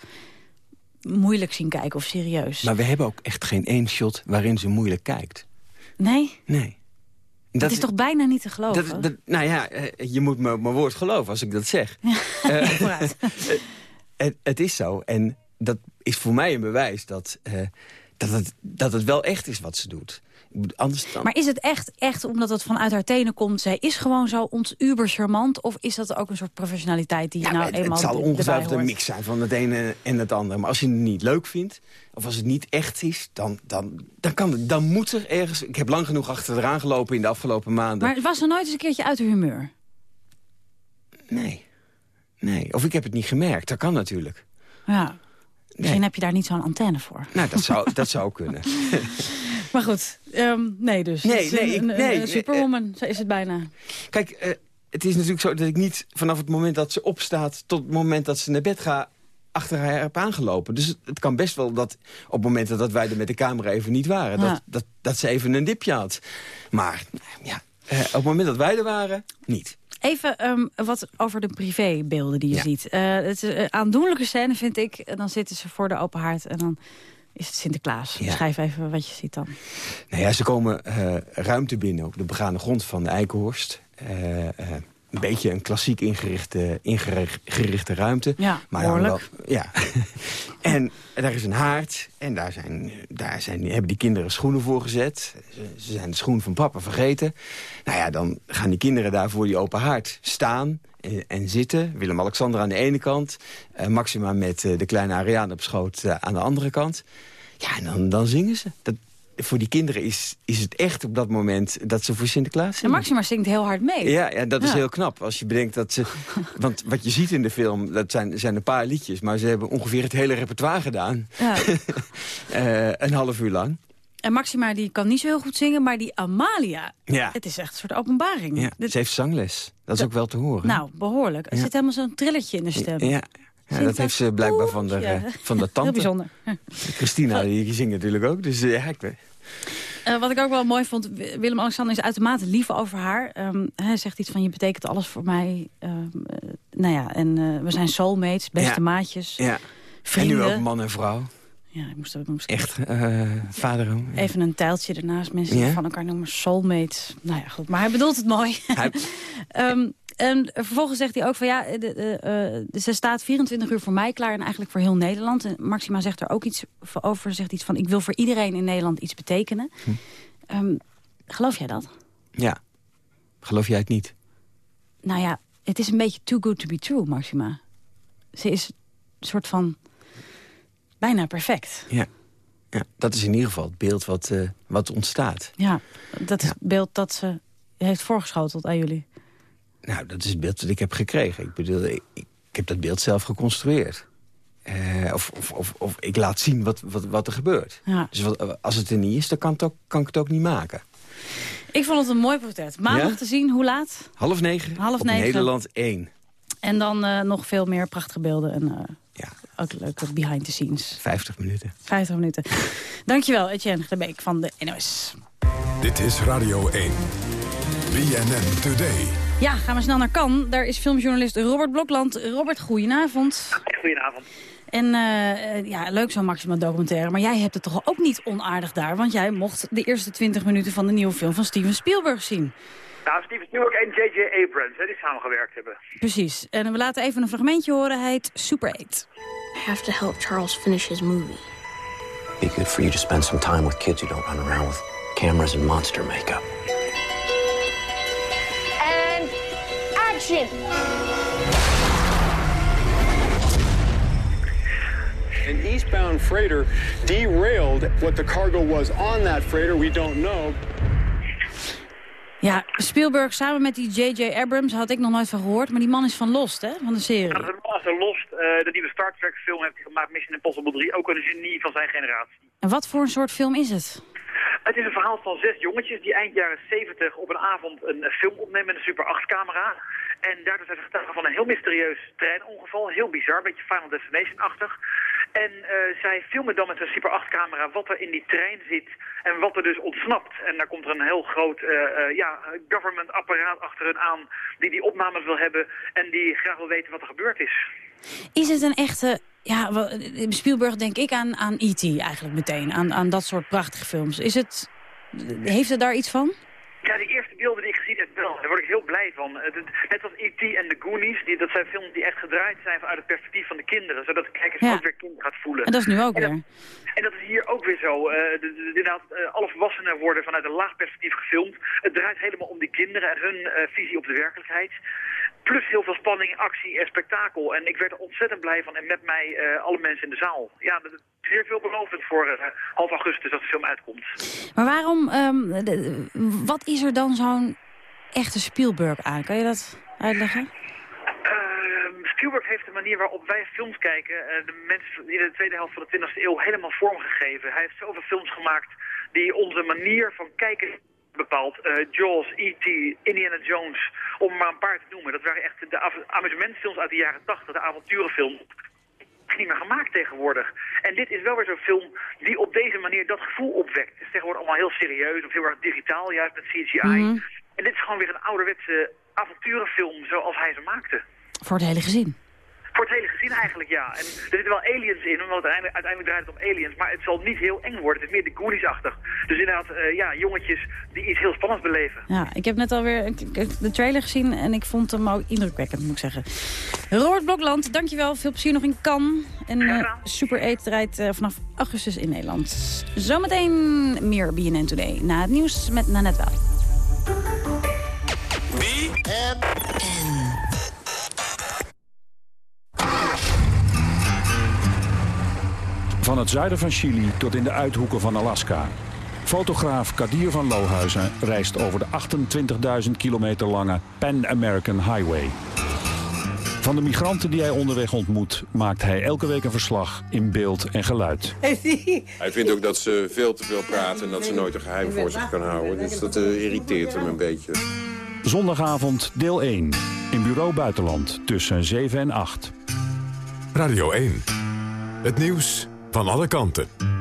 moeilijk zien kijken of serieus. Maar we hebben ook echt geen één shot waarin ze moeilijk kijkt. Nee? Nee. Dat, is toch bijna niet te geloven? Dat, dat, nou ja, eh, je moet mijn woord geloven als ik dat zeg. Ja, uh, het, het, is zo. En dat is voor mij een bewijs dat, uh, dat, het, dat het wel echt is wat ze doet. Anders dan... Maar is het echt, echt omdat het vanuit haar tenen komt... zij is gewoon zo ons uber charmant? Of is dat ook een soort professionaliteit die je nou het, eenmaal Het zal ongetwijfeld een mix zijn van het ene en het andere. Maar als je het niet leuk vindt, of als het niet echt is... dan, dan, dan, kan het, dan moet er ergens... Ik heb lang genoeg achter eraan gelopen in de afgelopen maanden. Maar was er nooit eens een keertje uit de humeur? Nee. Nee. Of ik heb het niet gemerkt. Dat kan natuurlijk. Ja. Misschien heb je daar niet zo'n antenne voor. Nou, dat zou, dat zou kunnen. Maar goed, um, nee dus. Nee, nee, ik, nee. Een superwoman, zo is het bijna. Kijk, uh, het is natuurlijk zo dat ik niet vanaf het moment dat ze opstaat... tot het moment dat ze naar bed gaat achter haar heb aangelopen. Dus het, kan best wel dat op momenten dat wij er met de camera even niet waren... Ja. Dat, dat, dat ze even een dipje had. Maar ja, uh, op het moment dat wij er waren, niet. Even um, wat over de privébeelden die je ja. ziet. Uh, het is een aandoenlijke scène, vind ik. Dan zitten ze voor de open haard en dan is het Sinterklaas. Ja. Schrijf even wat je ziet dan. Nou ja, ze komen uh, ruimte binnen op de begane grond van de Eikenhorst. Uh, uh, een beetje een klassiek ingerichte, ingerichte ruimte. Ja, maar wel, ja. en daar is een haard. En daar, zijn, daar zijn, hebben die kinderen schoenen voor gezet. Ze, ze zijn de schoen van papa vergeten. Nou ja, dan gaan die kinderen daar voor die open haard staan en, en zitten. Willem-Alexander aan de ene kant. Uh, Maxima met uh, de kleine Ariane op schoot aan de andere kant. Ja, en dan, dan zingen ze. Dat, voor die kinderen is, is het echt op dat moment dat ze voor Sinterklaas zingen. En Maxima zingt heel hard mee. Ja, ja dat is heel knap. Als je bedenkt dat ze... want wat je ziet in de film, dat zijn, zijn een paar liedjes... maar ze hebben ongeveer het hele repertoire gedaan. Ja. uh, een half uur lang. En Maxima die kan niet zo heel goed zingen, maar die Amalia... Ja. het is echt een soort openbaring. Ja, Ze heeft zangles. Dat is ook wel te horen. Nou, behoorlijk. Er zit helemaal zo'n trilletje in de stem. Ja, ja, dat heeft ze blijkbaar van de, uh, van de tante. Heel bijzonder. Christina, die zingt natuurlijk ook. Dus ja, ik weet. Uh, wat ik ook wel mooi vond, Willem-Alexander is uitermate lief over haar. Um, hij zegt iets van, je betekent alles voor mij. Um, nou ja, en we zijn soulmates, beste ja. maatjes, ja. vrienden. En nu ook man en vrouw. Ja, ik moest, ik moest Echt, uh, vader. Even een tijltje ernaast, mensen die van elkaar noemen soulmates. Nou ja, goed, maar hij bedoelt het mooi. Hij... um, En vervolgens zegt hij ook van ja, de, uh, ze staat 24 uur voor mij klaar en eigenlijk voor heel Nederland. En Maxima zegt er ook iets over, zegt iets van ik wil voor iedereen in Nederland iets betekenen. Hm. Um, geloof jij dat? Ja. Geloof jij het niet? Nou ja, het is een beetje too good to be true, Maxima. Ze is een soort van bijna perfect. Ja. ja dat is in ieder geval het beeld wat, uh, wat ontstaat. Ja, dat is het beeld dat ze heeft voorgeschoteld aan jullie. Nou, dat is het beeld dat ik heb gekregen. Ik bedoel, ik, ik heb dat beeld zelf geconstrueerd. Uh, of, of, of, of, ik laat zien wat, wat, wat er gebeurt. Ja. Dus wat, als het er niet is, dan kan, het ook, kan ik het ook niet maken. Ik vond het een mooi portret. Maandag ja? te zien, hoe laat? Half negen, Half negen. Nederland 1. En dan uh, nog veel meer prachtige beelden. En, uh. Ook leuke behind the scenes. 50 minuten. 50 minuten. Dankjewel, Etienne Beek van de NOS. Dit is Radio 1. BNN Today. Ja, gaan we snel naar Kan. Daar is filmjournalist Robert Blokland. Robert, goedenavond. Goedenavond. En uh, ja, leuk zo'n Maxima documentaire. Maar jij hebt het toch ook niet onaardig daar? Want jij mocht de eerste 20 minuten van de nieuwe film van Steven Spielberg zien. Nou, Steven Spielberg en J.J. Abrams, hè, die samengewerkt hebben. Precies. En we laten even een fragmentje horen. Hij heet Super 8. I have to help Charles finish his movie. Be good for you to spend some time with kids who don't run around with cameras and monster makeup. And action! An eastbound freighter derailed. What the cargo was on that freighter, we don't know. Ja, Spielberg samen met die J.J. Abrams had ik nog nooit van gehoord. Maar die man is van Lost, hè? Van de serie. Ja, de man is van Lost. Uh, de nieuwe Star Trek film heeft gemaakt. Mission Impossible 3. Ook een genie van zijn generatie. En wat voor een soort film is het? Het is een verhaal van zes jongetjes die eind jaren 70 op een avond een film opnemen met een Super 8 camera. En daardoor zijn ze getuigen van een heel mysterieus treinongeval. Heel bizar, een beetje Final Destination-achtig. En uh, zij filmen dan met een Super 8-camera wat er in die trein zit en wat er dus ontsnapt. En daar komt er een heel groot uh, uh, ja, government-apparaat achter hun aan die die opnames wil hebben en die graag wil weten wat er gebeurd is. Is het een echte... Ja, Spielberg denk ik aan, aan E.T. eigenlijk meteen, aan, aan dat soort prachtige films. Is het, heeft het daar iets van? Ja, de eerste beelden die ik gezien heb wel. Daar word ik heel blij van. Net als E.T. en The Goonies, die, dat zijn films die echt gedraaid zijn vanuit het perspectief van de kinderen. Zodat de kijkers ja. ook weer kind gaat voelen. En dat is nu ook en weer. Dat, en dat is hier ook weer zo. Uh, inderdaad, uh, alle volwassenen worden vanuit een laag perspectief gefilmd. Het draait helemaal om die kinderen en hun uh, visie op de werkelijkheid. Plus heel veel spanning, actie en spektakel. En ik werd er ontzettend blij van. En met mij alle mensen in de zaal. Ja, dat is zeer veelbelovend voor half augustus dat de film uitkomt. Maar waarom, um, de, wat is er dan zo'n echte Spielberg aan? Kan je dat uitleggen? Uh, Spielberg heeft de manier waarop wij films kijken... Uh, de mensen in de tweede helft van de 20e eeuw helemaal vormgegeven. Hij heeft zoveel films gemaakt die onze manier van kijken bepaald. Uh, Jaws, E.T., Indiana Jones, om maar een paar te noemen. Dat waren echt de amusementfilms uit de jaren 80, de avonturenfilms niet meer gemaakt tegenwoordig. En dit is wel weer zo'n film die op deze manier dat gevoel opwekt. Het is tegenwoordig allemaal heel serieus of heel erg digitaal, juist met CGI. Mm -hmm. En dit is gewoon weer een ouderwetse avonturenfilm zoals hij ze maakte. Voor het hele gezin? Voor het hele gezin eigenlijk, ja. En er zitten wel aliens in, want uiteindelijk, uiteindelijk draait het om aliens. Maar het zal niet heel eng worden. Het is meer de Goonies-achtig. Dus inderdaad, uh, ja, jongetjes die iets heel spannends beleven. Ja, ik heb net alweer de trailer gezien en ik vond hem ook indrukwekkend, moet ik zeggen. Robert Blokland, dankjewel. Veel plezier nog in Cannes. En uh, Super 8 draait uh, vanaf augustus in Nederland. Zometeen meer BNN Today. Na het nieuws met Nanette Wel. BNN. Van het zuiden van Chili tot in de uithoeken van Alaska. Fotograaf Kadir van Lohuizen reist over de 28.000 kilometer lange Pan American Highway. Van de migranten die hij onderweg ontmoet... maakt hij elke week een verslag in beeld en geluid. Hij vindt ook dat ze veel te veel praten... en dat ze nooit een geheim voor zich kan houden. Dus dat uh, irriteert hem een beetje. Zondagavond deel 1. In Bureau Buitenland tussen 7 en 8. Radio 1. Het nieuws van alle kanten.